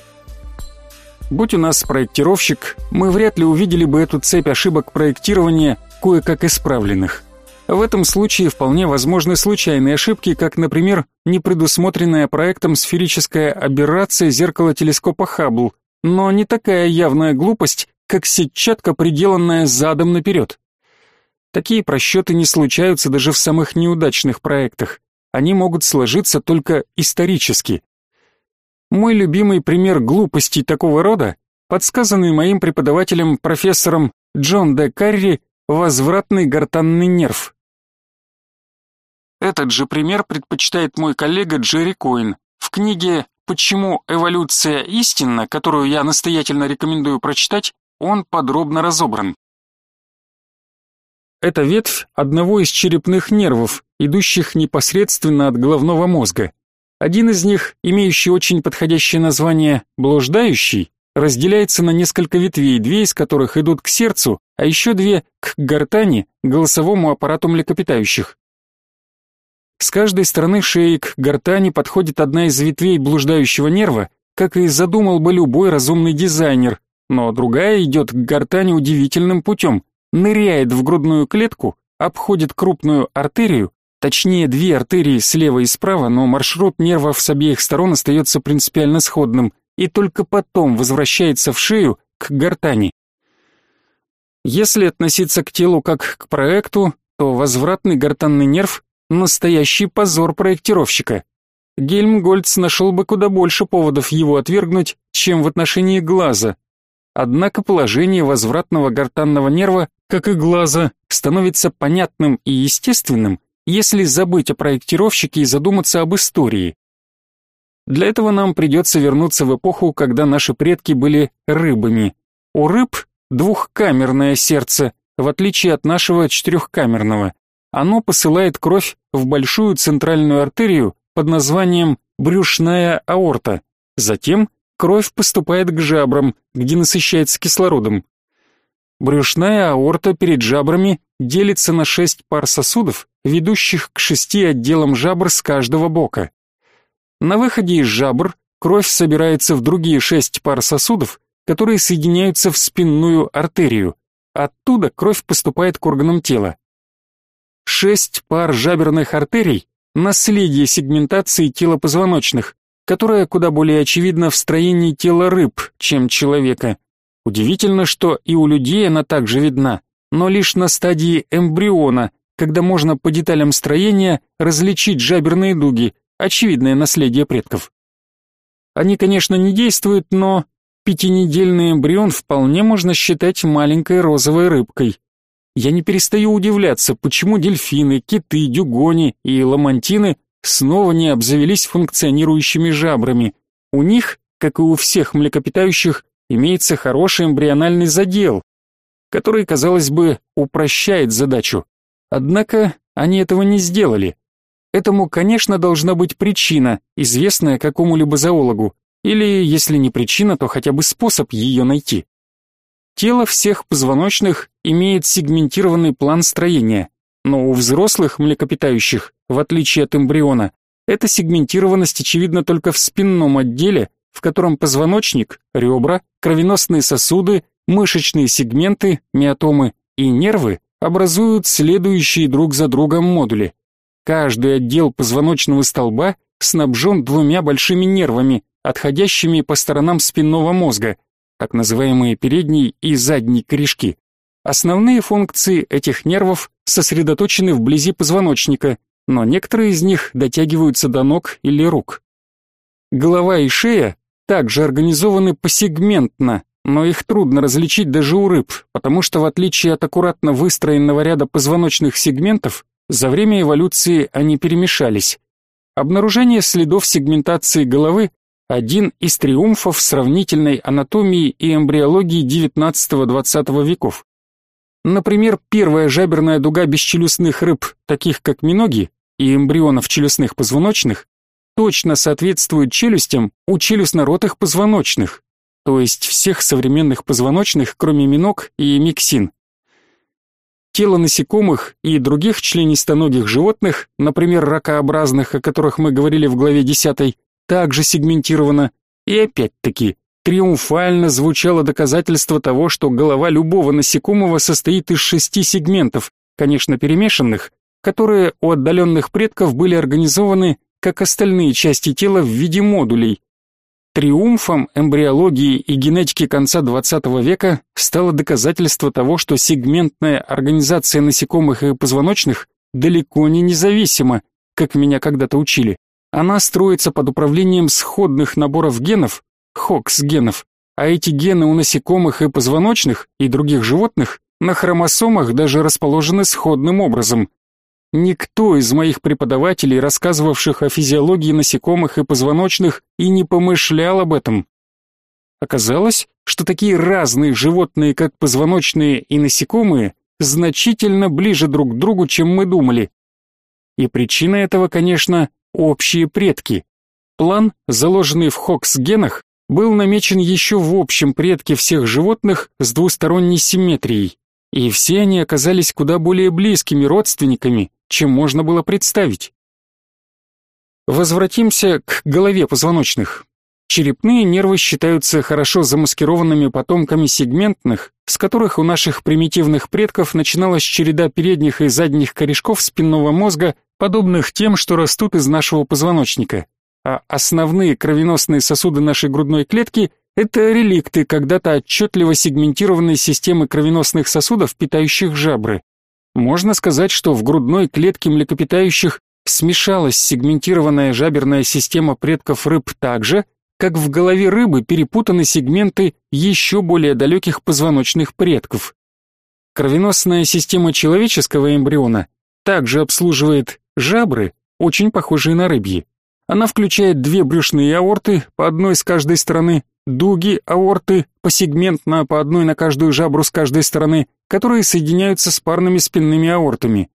Будь у нас проектировщик, мы вряд ли увидели бы эту цепь ошибок проектирования, кое-как исправленных. В этом случае вполне возможны случайные ошибки, как, например, непредусмотренная проектом сферическая аберрация зеркала телескопа Хаббл, но не такая явная глупость, как сетчатка, приделанная задом наперед. Такие просчеты не случаются даже в самых неудачных проектах они могут сложиться только исторически. Мой любимый пример глупости такого рода, подсказанный моим преподавателем профессором Джон Д. Карри, возвратный гортанный нерв. Этот же пример предпочитает мой коллега Джерри Коин. В книге «Почему эволюция истинна», которую я настоятельно рекомендую прочитать, он подробно разобран. Это ветвь одного из черепных нервов, идущих непосредственно от головного мозга. Один из них, имеющий очень подходящее название «блуждающий», разделяется на несколько ветвей, две из которых идут к сердцу, а еще две — к гортани, голосовому аппарату млекопитающих. С каждой стороны шеи к гортани подходит одна из ветвей блуждающего нерва, как и задумал бы любой разумный дизайнер, но другая идет к гортани удивительным путем, ныряет в грудную клетку, обходит крупную артерию, точнее две артерии слева и справа, но маршрут нервов с обеих сторон остается принципиально сходным, и только потом возвращается в шею к гортани. Если относиться к телу как к проекту, то возвратный гортанный нерв – настоящий позор проектировщика. Гельмгольц нашел бы куда больше поводов его отвергнуть, чем в отношении глаза. Однако положение возвратного гортанного нерва как и глаза, становится понятным и естественным, если забыть о проектировщике и задуматься об истории. Для этого нам придется вернуться в эпоху, когда наши предки были рыбами. У рыб двухкамерное сердце, в отличие от нашего четырехкамерного. Оно посылает кровь в большую центральную артерию под названием брюшная аорта. Затем кровь поступает к жабрам, где насыщается кислородом. Брюшная аорта перед жабрами делится на шесть пар сосудов, ведущих к шести отделам жабр с каждого бока. На выходе из жабр кровь собирается в другие шесть пар сосудов, которые соединяются в спинную артерию. Оттуда кровь поступает к органам тела. Шесть пар жаберных артерий – наследие сегментации тела позвоночных, которая куда более очевидна в строении тела рыб, чем человека. Удивительно, что и у людей она также видна, но лишь на стадии эмбриона, когда можно по деталям строения различить жаберные дуги, очевидное наследие предков. Они, конечно, не действуют, но пятинедельный эмбрион вполне можно считать маленькой розовой рыбкой. Я не перестаю удивляться, почему дельфины, киты, дюгони и ламантины снова не обзавелись функционирующими жабрами. У них, как и у всех млекопитающих, имеется хороший эмбриональный задел, который, казалось бы, упрощает задачу. Однако они этого не сделали. Этому, конечно, должна быть причина, известная какому-либо зоологу, или, если не причина, то хотя бы способ ее найти. Тело всех позвоночных имеет сегментированный план строения, но у взрослых млекопитающих, в отличие от эмбриона, эта сегментированность очевидна только в спинном отделе, в котором позвоночник, ребра, кровеносные сосуды, мышечные сегменты, миотомы и нервы образуют следующие друг за другом модули. Каждый отдел позвоночного столба снабжен двумя большими нервами, отходящими по сторонам спинного мозга, так называемые передний и задний корешки. Основные функции этих нервов сосредоточены вблизи позвоночника, но некоторые из них дотягиваются до ног или рук. Голова и шея также организованы посегментно, но их трудно различить даже у рыб, потому что в отличие от аккуратно выстроенного ряда позвоночных сегментов, за время эволюции они перемешались. Обнаружение следов сегментации головы – один из триумфов сравнительной анатомии и эмбриологии XIX-XX веков. Например, первая жаберная дуга бесчелюстных рыб, таких как миноги, и эмбрионов челюстных позвоночных, точно соответствует челюстям у челюстноротых позвоночных, то есть всех современных позвоночных, кроме миног и миксин. Тело насекомых и других членистоногих животных, например, ракообразных, о которых мы говорили в главе 10, также сегментировано, и опять-таки триумфально звучало доказательство того, что голова любого насекомого состоит из шести сегментов, конечно, перемешанных, которые у отдаленных предков были организованы как остальные части тела в виде модулей, Триумфом эмбриологии и генетики конца XX века стало доказательство того, что сегментная организация насекомых и позвоночных далеко не независима, как меня когда-то учили. Она строится под управлением сходных наборов генов, хокс-генов, а эти гены у насекомых и позвоночных и других животных на хромосомах даже расположены сходным образом. Никто из моих преподавателей, рассказывавших о физиологии насекомых и позвоночных, и не помышлял об этом. Оказалось, что такие разные животные, как позвоночные и насекомые, значительно ближе друг к другу, чем мы думали. И причина этого, конечно, общие предки. План, заложенный в Хокс-генах, был намечен еще в общем предке всех животных с двусторонней симметрией, и все они оказались куда более близкими родственниками, чем можно было представить. Возвратимся к голове позвоночных. Черепные нервы считаются хорошо замаскированными потомками сегментных, с которых у наших примитивных предков начиналась череда передних и задних корешков спинного мозга, подобных тем, что растут из нашего позвоночника. А основные кровеносные сосуды нашей грудной клетки – это реликты когда-то отчетливо сегментированной системы кровеносных сосудов, питающих жабры. Можно сказать, что в грудной клетке млекопитающих смешалась сегментированная жаберная система предков рыб так же, как в голове рыбы перепутаны сегменты еще более далеких позвоночных предков. Кровеносная система человеческого эмбриона также обслуживает жабры, очень похожие на рыбьи. Она включает две брюшные аорты, по одной с каждой стороны, дуги аорты, посегментно по одной на каждую жабру с каждой стороны, которые соединяются с парными спинными аортами.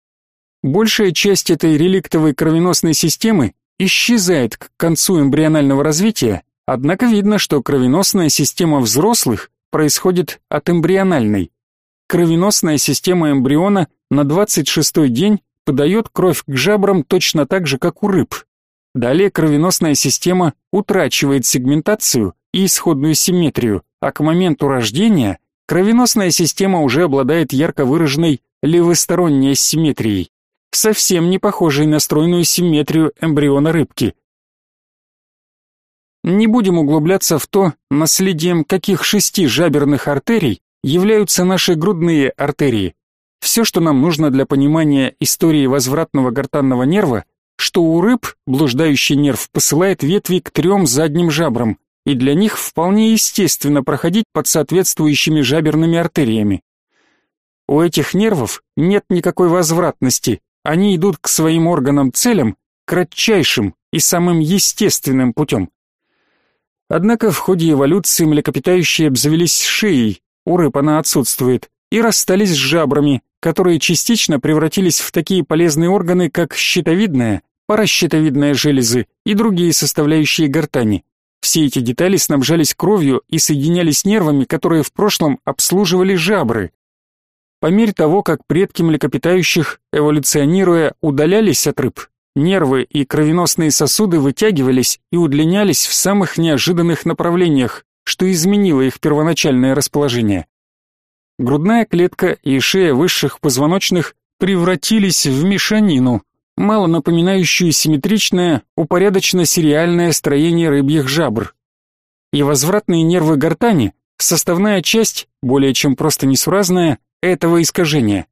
Большая часть этой реликтовой кровеносной системы исчезает к концу эмбрионального развития, однако видно, что кровеносная система взрослых происходит от эмбриональной. Кровеносная система эмбриона на 26-й день подает кровь к жабрам точно так же, как у рыб. Далее кровеносная система утрачивает сегментацию и исходную симметрию, а к моменту рождения Кровеносная система уже обладает ярко выраженной левосторонней асимметрией, совсем не похожей на стройную симметрию эмбриона рыбки. Не будем углубляться в то, наследием каких шести жаберных артерий являются наши грудные артерии. Все, что нам нужно для понимания истории возвратного гортанного нерва, что у рыб блуждающий нерв посылает ветви к трем задним жабрам, и для них вполне естественно проходить под соответствующими жаберными артериями. У этих нервов нет никакой возвратности, они идут к своим органам-целям кратчайшим и самым естественным путем. Однако в ходе эволюции млекопитающие обзавелись шеей, у рыб она отсутствует, и расстались с жабрами, которые частично превратились в такие полезные органы, как щитовидная, паращитовидные железы и другие составляющие гортани. Все эти детали снабжались кровью и соединялись нервами, которые в прошлом обслуживали жабры. По мере того, как предки млекопитающих, эволюционируя, удалялись от рыб, нервы и кровеносные сосуды вытягивались и удлинялись в самых неожиданных направлениях, что изменило их первоначальное расположение. Грудная клетка и шея высших позвоночных превратились в мешанину, мало напоминающую симметричное, упорядоченно-сериальное строение рыбьих жабр. И возвратные нервы гортани — составная часть, более чем просто несуразная, этого искажения.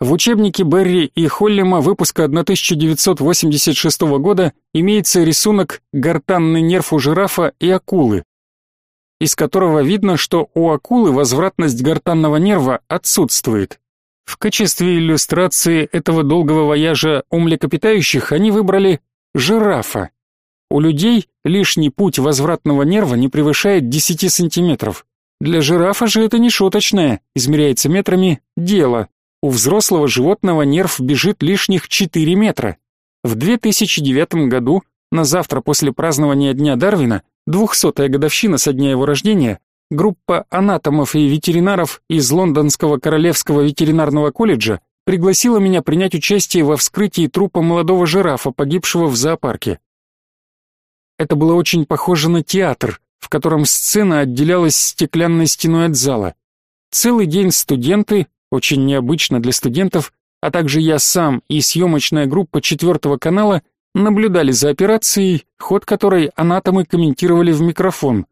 В учебнике Берри и Холлима выпуска 1986 года имеется рисунок гортанный нерв у жирафа и акулы, из которого видно, что у акулы возвратность гортанного нерва отсутствует. В качестве иллюстрации этого долгого вояжа у млекопитающих они выбрали жирафа. У людей лишний путь возвратного нерва не превышает 10 сантиметров. Для жирафа же это не шуточное, измеряется метрами, дело. У взрослого животного нерв бежит лишних 4 метра. В 2009 году, на завтра после празднования Дня Дарвина, двухсотая годовщина со дня его рождения, группа анатомов и ветеринаров из Лондонского Королевского ветеринарного колледжа пригласила меня принять участие во вскрытии трупа молодого жирафа, погибшего в зоопарке. Это было очень похоже на театр, в котором сцена отделялась стеклянной стеной от зала. Целый день студенты, очень необычно для студентов, а также я сам и съемочная группа четвертого канала наблюдали за операцией, ход которой анатомы комментировали в микрофон.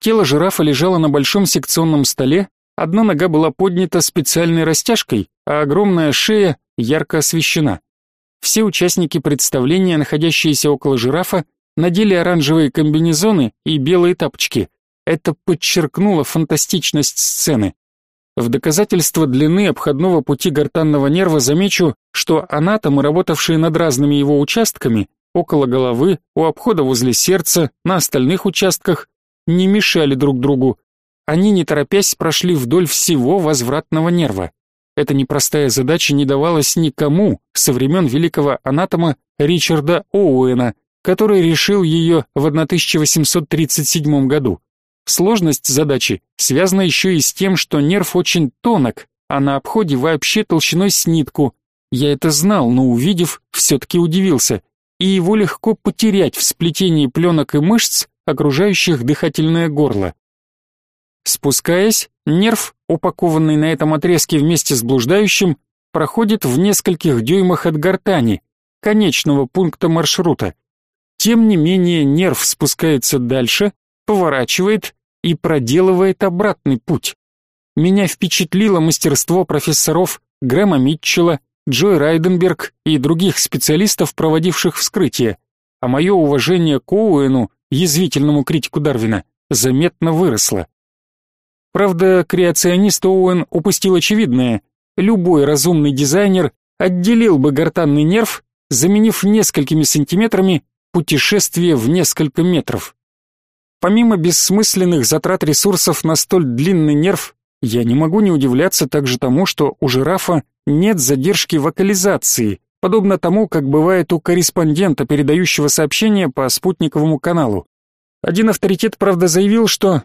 Тело жирафа лежало на большом секционном столе, одна нога была поднята специальной растяжкой, а огромная шея ярко освещена. Все участники представления, находящиеся около жирафа, надели оранжевые комбинезоны и белые тапочки. Это подчеркнуло фантастичность сцены. В доказательство длины обходного пути гортанного нерва замечу, что анатомы, работавшие над разными его участками, около головы, у обхода возле сердца, на остальных участках, не мешали друг другу. Они, не торопясь, прошли вдоль всего возвратного нерва. Эта непростая задача не давалась никому со времен великого анатома Ричарда Оуэна, который решил ее в 1837 году. Сложность задачи связана еще и с тем, что нерв очень тонок, а на обходе вообще толщиной с нитку. Я это знал, но увидев, все-таки удивился. И его легко потерять в сплетении пленок и мышц, окружающих дыхательное горло. Спускаясь, нерв, упакованный на этом отрезке вместе с блуждающим, проходит в нескольких дюймах от гортани, конечного пункта маршрута. Тем не менее, нерв спускается дальше, поворачивает и проделывает обратный путь. Меня впечатлило мастерство профессоров Грэма Митчелла, Джой Райденберг и других специалистов, проводивших вскрытие, а мое уважение к Оуэну, язвительному критику Дарвина, заметно выросло. Правда, креационист Оуэн упустил очевидное. Любой разумный дизайнер отделил бы гортанный нерв, заменив несколькими сантиметрами путешествие в несколько метров. Помимо бессмысленных затрат ресурсов на столь длинный нерв, я не могу не удивляться также тому, что у жирафа нет задержки вокализации, подобно тому, как бывает у корреспондента, передающего сообщения по спутниковому каналу. Один авторитет, правда, заявил, что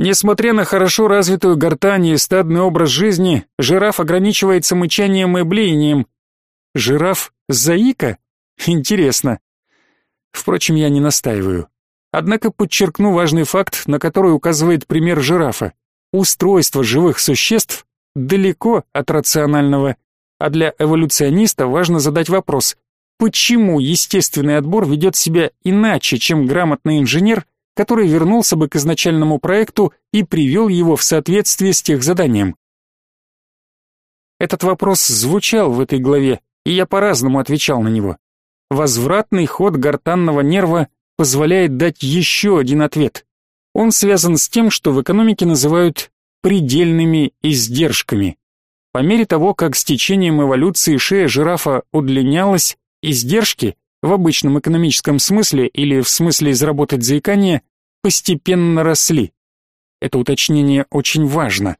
Несмотря на хорошо развитую гортань и стадный образ жизни, жираф ограничивается мычанием и блеянием. Жираф заика? Интересно. Впрочем, я не настаиваю. Однако подчеркну важный факт, на который указывает пример жирафа. Устройство живых существ далеко от рационального, а для эволюциониста важно задать вопрос, почему естественный отбор ведет себя иначе, чем грамотный инженер, который вернулся бы к изначальному проекту и привел его в соответствие с тех заданием. Этот вопрос звучал в этой главе, и я по-разному отвечал на него. Возвратный ход гортанного нерва позволяет дать еще один ответ. Он связан с тем, что в экономике называют предельными издержками. По мере того, как с течением эволюции шея жирафа удлинялась, издержки, в обычном экономическом смысле или в смысле изработать заикание, постепенно росли. Это уточнение очень важно.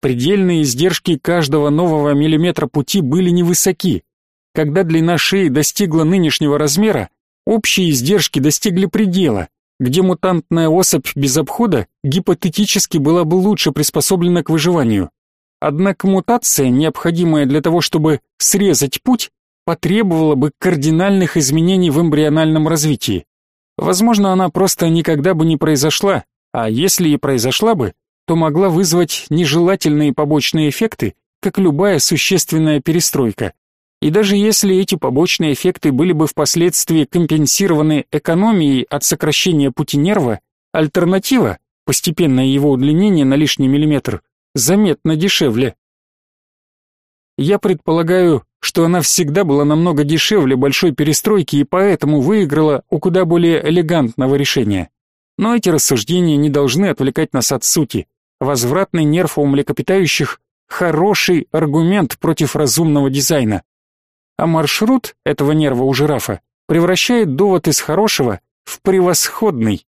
Предельные издержки каждого нового миллиметра пути были невысоки. когда длина шеи достигла нынешнего размера, общие издержки достигли предела, где мутантная особь без обхода гипотетически была бы лучше приспособлена к выживанию. Однако мутация, необходимая для того, чтобы срезать путь, потребовала бы кардинальных изменений в эмбриональном развитии. Возможно, она просто никогда бы не произошла, а если и произошла бы, то могла вызвать нежелательные побочные эффекты, как любая существенная перестройка. И даже если эти побочные эффекты были бы впоследствии компенсированы экономией от сокращения пути нерва, альтернатива, постепенное его удлинение на лишний миллиметр, заметно дешевле. Я предполагаю, что она всегда была намного дешевле большой перестройки и поэтому выиграла у куда более элегантного решения. Но эти рассуждения не должны отвлекать нас от сути. Возвратный нерв у млекопитающих – хороший аргумент против разумного дизайна а маршрут этого нерва у жирафа превращает довод из хорошего в превосходный.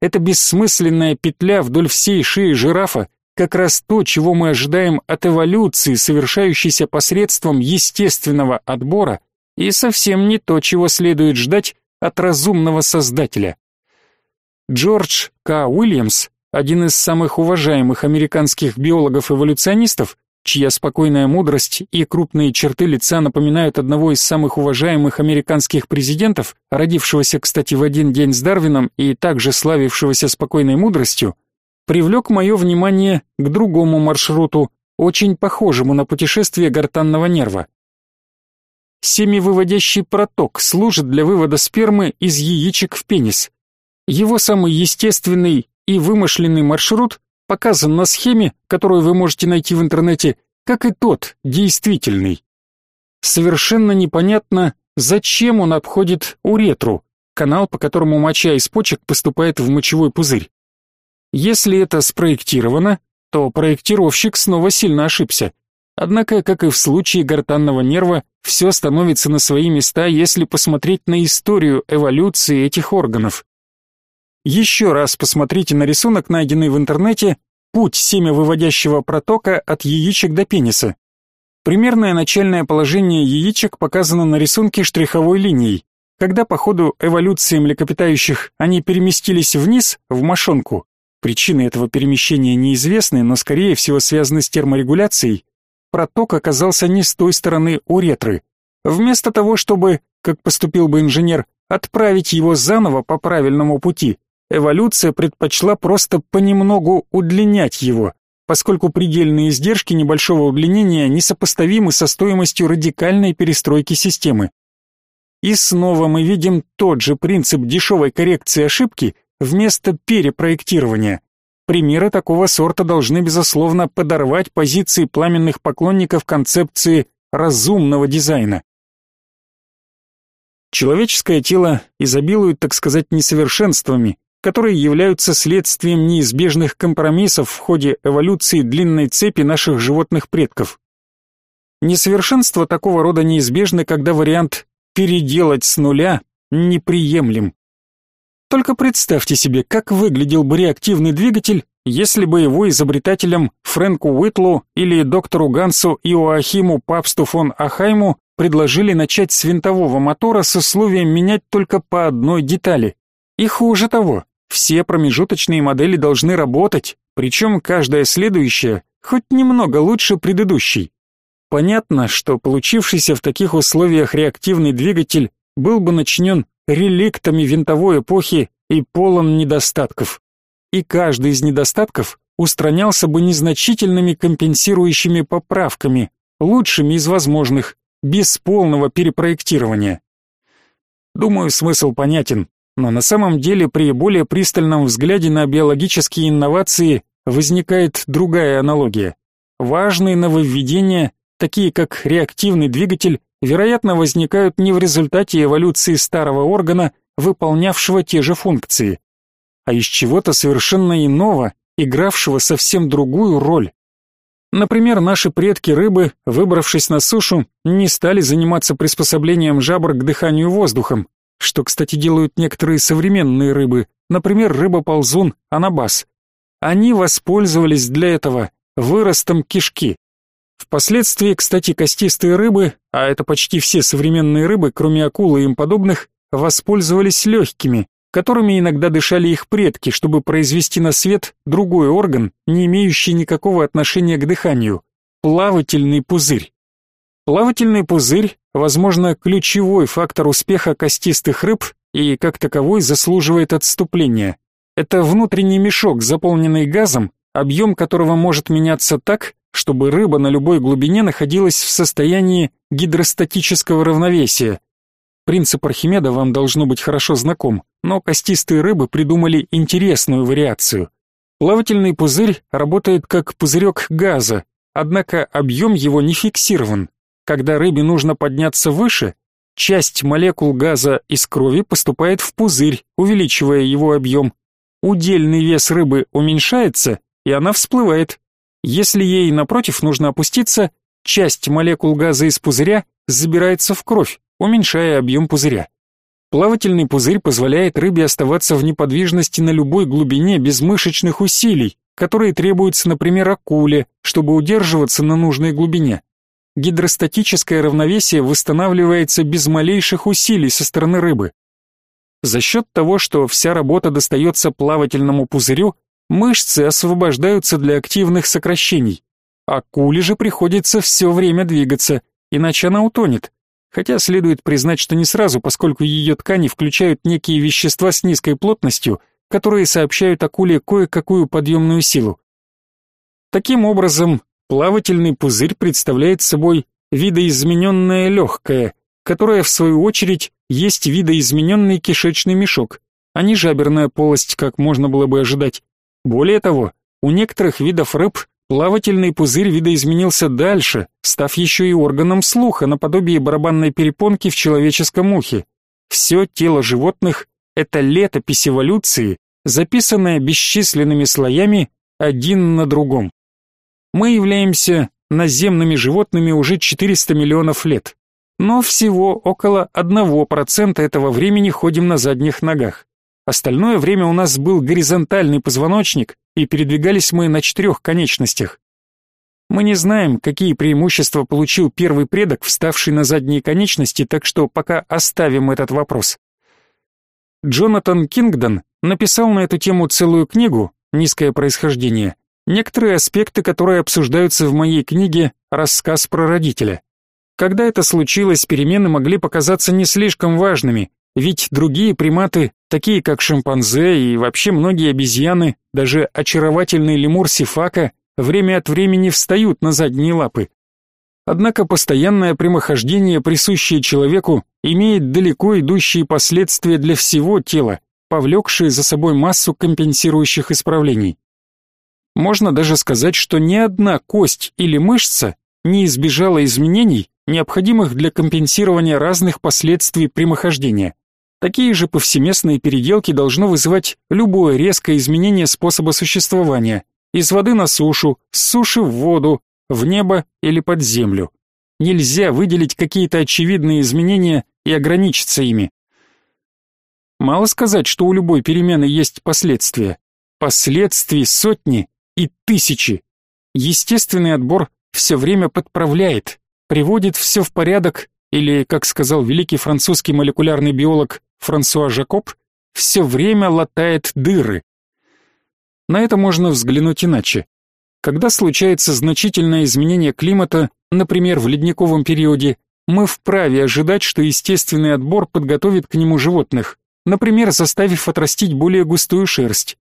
Эта бессмысленная петля вдоль всей шеи жирафа как раз то, чего мы ожидаем от эволюции, совершающейся посредством естественного отбора, и совсем не то, чего следует ждать от разумного создателя. Джордж К. Уильямс, один из самых уважаемых американских биологов-эволюционистов, чья спокойная мудрость и крупные черты лица напоминают одного из самых уважаемых американских президентов, родившегося, кстати, в один день с Дарвином и также славившегося спокойной мудростью, привлек мое внимание к другому маршруту, очень похожему на путешествие гортанного нерва. Семивыводящий проток служит для вывода спермы из яичек в пенис. Его самый естественный и вымышленный маршрут показан на схеме, которую вы можете найти в интернете, как и тот, действительный. Совершенно непонятно, зачем он обходит уретру, канал, по которому моча из почек поступает в мочевой пузырь. Если это спроектировано, то проектировщик снова сильно ошибся. Однако, как и в случае гортанного нерва, все становится на свои места, если посмотреть на историю эволюции этих органов. Еще раз посмотрите на рисунок, найденный в интернете, путь семявыводящего протока от яичек до пениса. Примерное начальное положение яичек показано на рисунке штриховой линией. Когда по ходу эволюции млекопитающих они переместились вниз, в мошонку, причины этого перемещения неизвестны, но скорее всего связаны с терморегуляцией, проток оказался не с той стороны уретры. Вместо того, чтобы, как поступил бы инженер, отправить его заново по правильному пути, эволюция предпочла просто понемногу удлинять его, поскольку предельные издержки небольшого удлинения несопоставимы со стоимостью радикальной перестройки системы. И снова мы видим тот же принцип дешевой коррекции ошибки вместо перепроектирования. Примеры такого сорта должны, безусловно, подорвать позиции пламенных поклонников концепции разумного дизайна. Человеческое тело изобилует, так сказать, несовершенствами, которые являются следствием неизбежных компромиссов в ходе эволюции длинной цепи наших животных предков. Несовершенство такого рода неизбежно, когда вариант «переделать с нуля» неприемлем. Только представьте себе, как выглядел бы реактивный двигатель, если бы его изобретателям Фрэнку Уитлу или доктору Гансу Иоахиму Папсту фон Ахайму предложили начать с винтового мотора с условием менять только по одной детали. И хуже того, все промежуточные модели должны работать, причем каждая следующая хоть немного лучше предыдущей. Понятно, что получившийся в таких условиях реактивный двигатель был бы начинен реликтами винтовой эпохи и полон недостатков. И каждый из недостатков устранялся бы незначительными компенсирующими поправками, лучшими из возможных, без полного перепроектирования. Думаю, смысл понятен. Но на самом деле при более пристальном взгляде на биологические инновации возникает другая аналогия. Важные нововведения, такие как реактивный двигатель, вероятно, возникают не в результате эволюции старого органа, выполнявшего те же функции, а из чего-то совершенно иного, игравшего совсем другую роль. Например, наши предки-рыбы, выбравшись на сушу, не стали заниматься приспособлением жабр к дыханию воздухом, что, кстати, делают некоторые современные рыбы, например, рыба-ползун, анабас. Они воспользовались для этого выростом кишки. Впоследствии, кстати, костистые рыбы, а это почти все современные рыбы, кроме акул и им подобных, воспользовались легкими, которыми иногда дышали их предки, чтобы произвести на свет другой орган, не имеющий никакого отношения к дыханию – плавательный пузырь. Плавательный пузырь, возможно, ключевой фактор успеха костистых рыб и, как таковой, заслуживает отступления. Это внутренний мешок, заполненный газом, объем которого может меняться так, чтобы рыба на любой глубине находилась в состоянии гидростатического равновесия. Принцип Архимеда вам должно быть хорошо знаком, но костистые рыбы придумали интересную вариацию. Плавательный пузырь работает как пузырек газа, однако объем его не фиксирован. Когда рыбе нужно подняться выше, часть молекул газа из крови поступает в пузырь, увеличивая его объем. Удельный вес рыбы уменьшается, и она всплывает. Если ей, напротив, нужно опуститься, часть молекул газа из пузыря забирается в кровь, уменьшая объем пузыря. Плавательный пузырь позволяет рыбе оставаться в неподвижности на любой глубине без мышечных усилий, которые требуются, например, акуле, чтобы удерживаться на нужной глубине. Гидростатическое равновесие восстанавливается без малейших усилий со стороны рыбы. За счет того, что вся работа достается плавательному пузырю, Мышцы освобождаются для активных сокращений. Акуле же приходится все время двигаться, иначе она утонет. Хотя следует признать, что не сразу, поскольку ее ткани включают некие вещества с низкой плотностью, которые сообщают акуле кое-какую подъемную силу. Таким образом, плавательный пузырь представляет собой видоизмененное легкое, которое в свою очередь есть видоизмененный кишечный мешок, а не жаберная полость, как можно было бы ожидать. Более того, у некоторых видов рыб плавательный пузырь видоизменился дальше, став еще и органом слуха наподобие барабанной перепонки в человеческом ухе. Все тело животных – это летопись эволюции, записанная бесчисленными слоями один на другом. Мы являемся наземными животными уже 400 миллионов лет, но всего около 1% этого времени ходим на задних ногах. Остальное время у нас был горизонтальный позвоночник, и передвигались мы на четырех конечностях. Мы не знаем, какие преимущества получил первый предок, вставший на задние конечности, так что пока оставим этот вопрос. Джонатан Кингдон написал на эту тему целую книгу «Низкое происхождение», некоторые аспекты, которые обсуждаются в моей книге «Рассказ про родителя». Когда это случилось, перемены могли показаться не слишком важными, ведь другие приматы, такие как шимпанзе и вообще многие обезьяны, даже очаровательный лемур Сифака, время от времени встают на задние лапы. Однако постоянное прямохождение, присущее человеку, имеет далеко идущие последствия для всего тела, повлекшие за собой массу компенсирующих исправлений. Можно даже сказать, что ни одна кость или мышца не избежала изменений, необходимых для компенсирования разных последствий прямохождения. Такие же повсеместные переделки должно вызывать любое резкое изменение способа существования из воды на сушу, с суши в воду, в небо или под землю. Нельзя выделить какие-то очевидные изменения и ограничиться ими. Мало сказать, что у любой перемены есть последствия. Последствий сотни и тысячи. Естественный отбор все время подправляет, приводит все в порядок или, как сказал великий французский молекулярный биолог Франсуа Жакоб все время латает дыры. На это можно взглянуть иначе. Когда случается значительное изменение климата, например, в ледниковом периоде, мы вправе ожидать, что естественный отбор подготовит к нему животных, например, заставив отрастить более густую шерсть.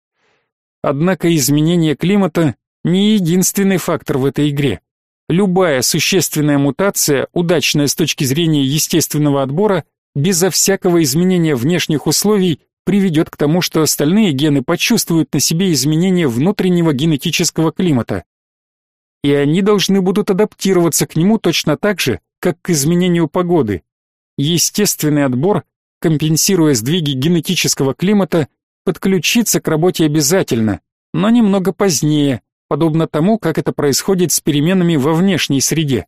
Однако изменение климата не единственный фактор в этой игре. Любая существенная мутация, удачная с точки зрения естественного отбора, безо всякого изменения внешних условий приведет к тому, что остальные гены почувствуют на себе изменения внутреннего генетического климата. И они должны будут адаптироваться к нему точно так же, как к изменению погоды. Естественный отбор, компенсируя сдвиги генетического климата, подключится к работе обязательно, но немного позднее, подобно тому, как это происходит с переменами во внешней среде.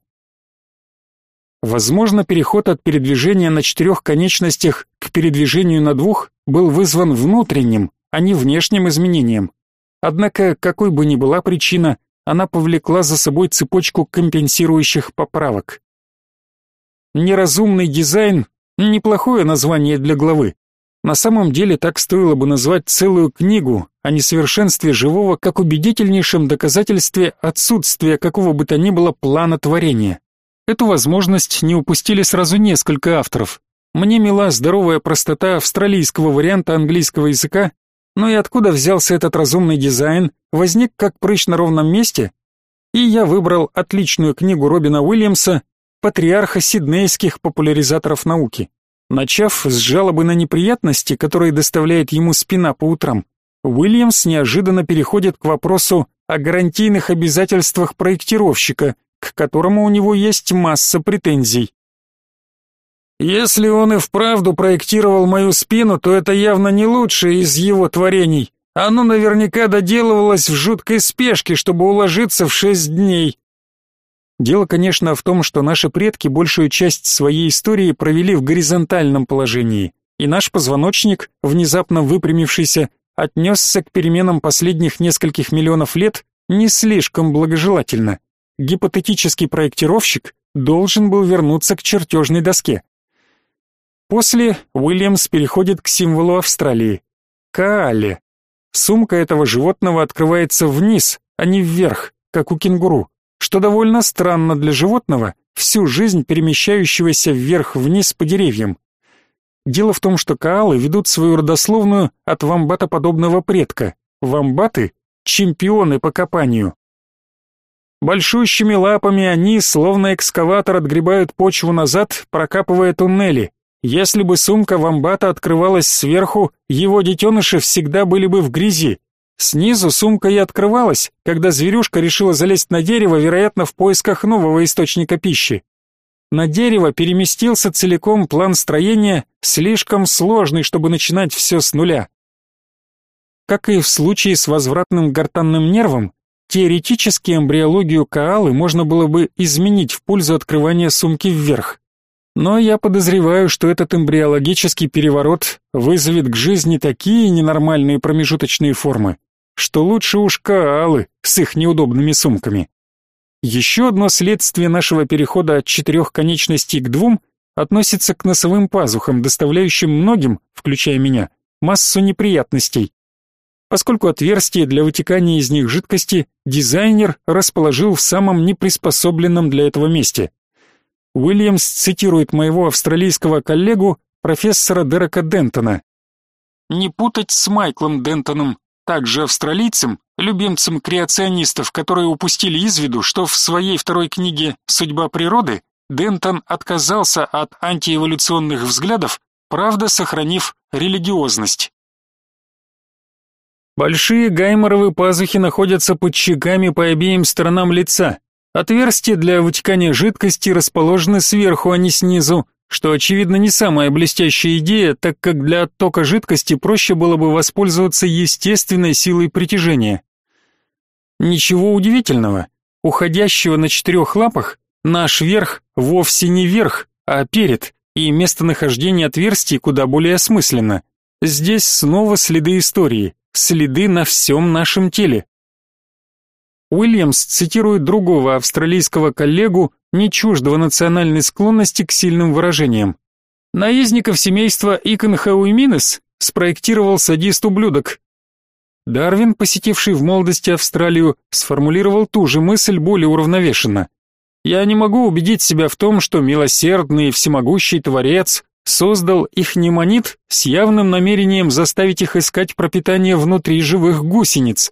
Возможно, переход от передвижения на четырех конечностях к передвижению на двух был вызван внутренним, а не внешним изменением. Однако, какой бы ни была причина, она повлекла за собой цепочку компенсирующих поправок. Неразумный дизайн – неплохое название для главы. На самом деле так стоило бы назвать целую книгу о несовершенстве живого как убедительнейшем доказательстве отсутствия какого бы то ни было плана творения. Эту возможность не упустили сразу несколько авторов. Мне мила здоровая простота австралийского варианта английского языка, но и откуда взялся этот разумный дизайн, возник как прыщ на ровном месте, и я выбрал отличную книгу Робина Уильямса «Патриарха сиднейских популяризаторов науки». Начав с жалобы на неприятности, которые доставляет ему спина по утрам, Уильямс неожиданно переходит к вопросу о гарантийных обязательствах проектировщика, к которому у него есть масса претензий. Если он и вправду проектировал мою спину, то это явно не лучшее из его творений. Оно наверняка доделывалось в жуткой спешке, чтобы уложиться в шесть дней. Дело, конечно, в том, что наши предки большую часть своей истории провели в горизонтальном положении, и наш позвоночник, внезапно выпрямившийся, отнесся к переменам последних нескольких миллионов лет не слишком благожелательно. Гипотетический проектировщик должен был вернуться к чертежной доске. После Уильямс переходит к символу Австралии – Каале. Сумка этого животного открывается вниз, а не вверх, как у кенгуру что довольно странно для животного, всю жизнь перемещающегося вверх-вниз по деревьям. Дело в том, что коалы ведут свою родословную от вамбатоподобного предка. Вамбаты – чемпионы по копанию. Большущими лапами они, словно экскаватор, отгребают почву назад, прокапывая туннели. Если бы сумка вамбата открывалась сверху, его детеныши всегда были бы в грязи. Снизу сумка и открывалась, когда зверюшка решила залезть на дерево, вероятно, в поисках нового источника пищи. На дерево переместился целиком план строения, слишком сложный, чтобы начинать все с нуля. Как и в случае с возвратным гортанным нервом, теоретически эмбриологию коалы можно было бы изменить в пользу открывания сумки вверх. Но я подозреваю, что этот эмбриологический переворот вызовет к жизни такие ненормальные промежуточные формы, что лучше уж каалы с их неудобными сумками. Еще одно следствие нашего перехода от четырех конечностей к двум относится к носовым пазухам, доставляющим многим, включая меня, массу неприятностей. Поскольку отверстие для вытекания из них жидкости дизайнер расположил в самом неприспособленном для этого месте. Уильямс цитирует моего австралийского коллегу, профессора Дерека Дентона. «Не путать с Майклом Дентоном, также австралийцам, любимцам креационистов, которые упустили из виду, что в своей второй книге «Судьба природы» Дентон отказался от антиэволюционных взглядов, правда сохранив религиозность. Большие гайморовые пазухи находятся под щеками по обеим сторонам лица. Отверстия для вытекания жидкости расположены сверху, а не снизу что, очевидно, не самая блестящая идея, так как для оттока жидкости проще было бы воспользоваться естественной силой притяжения. Ничего удивительного. Уходящего на четырех лапах наш верх вовсе не верх, а перед, и местонахождение отверстий куда более осмысленно. Здесь снова следы истории, следы на всем нашем теле. Уильямс цитирует другого австралийского коллегу, не чуждого национальной склонности к сильным выражениям. Наездников семейства Иконхауиминес спроектировал садист-ублюдок. Дарвин, посетивший в молодости Австралию, сформулировал ту же мысль более уравновешенно. Я не могу убедить себя в том, что милосердный и всемогущий Творец создал их немонит с явным намерением заставить их искать пропитание внутри живых гусениц.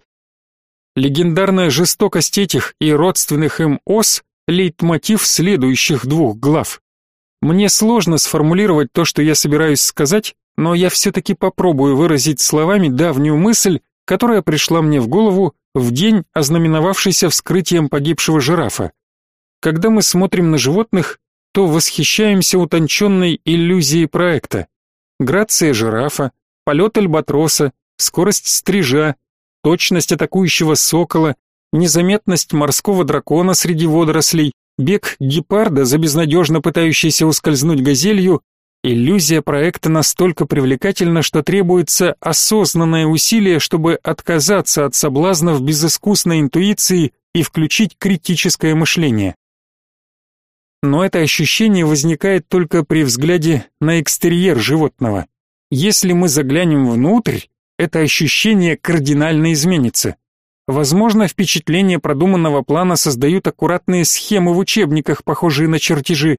Легендарная жестокость этих и родственных им ос – лейтмотив следующих двух глав. Мне сложно сформулировать то, что я собираюсь сказать, но я все-таки попробую выразить словами давнюю мысль, которая пришла мне в голову в день, ознаменовавшийся вскрытием погибшего жирафа. Когда мы смотрим на животных, то восхищаемся утонченной иллюзией проекта. Грация жирафа, полет альбатроса, скорость стрижа, точность атакующего сокола, незаметность морского дракона среди водорослей, бег гепарда за безнадежно пытающейся ускользнуть газелью, иллюзия проекта настолько привлекательна, что требуется осознанное усилие, чтобы отказаться от соблазнов безыскусной интуиции и включить критическое мышление. Но это ощущение возникает только при взгляде на экстерьер животного. Если мы заглянем внутрь, это ощущение кардинально изменится. Возможно, впечатление продуманного плана создают аккуратные схемы в учебниках, похожие на чертежи.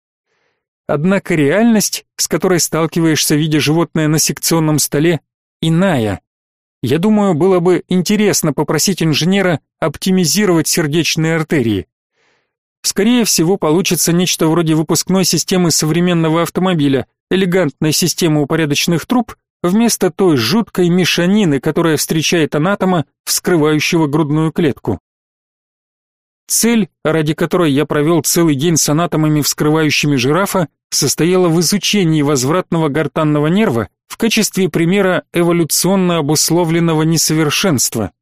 Однако реальность, с которой сталкиваешься, видя животное на секционном столе, иная. Я думаю, было бы интересно попросить инженера оптимизировать сердечные артерии. Скорее всего, получится нечто вроде выпускной системы современного автомобиля, элегантной системы упорядоченных труб, вместо той жуткой мешанины, которая встречает анатома, вскрывающего грудную клетку. Цель, ради которой я провел целый день с анатомами, вскрывающими жирафа, состояла в изучении возвратного гортанного нерва в качестве примера эволюционно обусловленного несовершенства.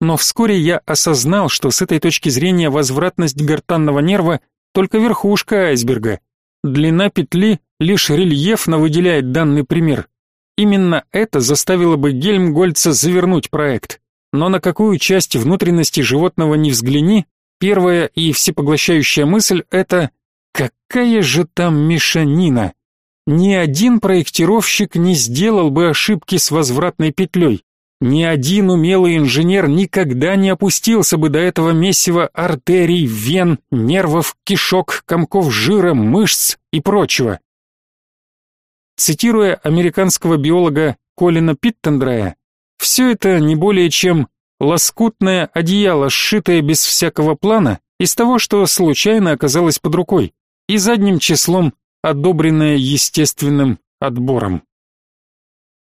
Но вскоре я осознал, что с этой точки зрения возвратность гортанного нерва только верхушка айсберга. Длина петли лишь рельефно выделяет данный пример. Именно это заставило бы Гельмгольца завернуть проект. Но на какую часть внутренности животного не взгляни, первая и всепоглощающая мысль это какая же там мешанина. Ни один проектировщик не сделал бы ошибки с возвратной петлей. Ни один умелый инженер никогда не опустился бы до этого месива артерий, вен, нервов, кишок, комков жира, мышц и прочего. Цитируя американского биолога Колина Питтендрая, все это не более чем лоскутное одеяло, сшитое без всякого плана, из того, что случайно оказалось под рукой, и задним числом, одобренное естественным отбором.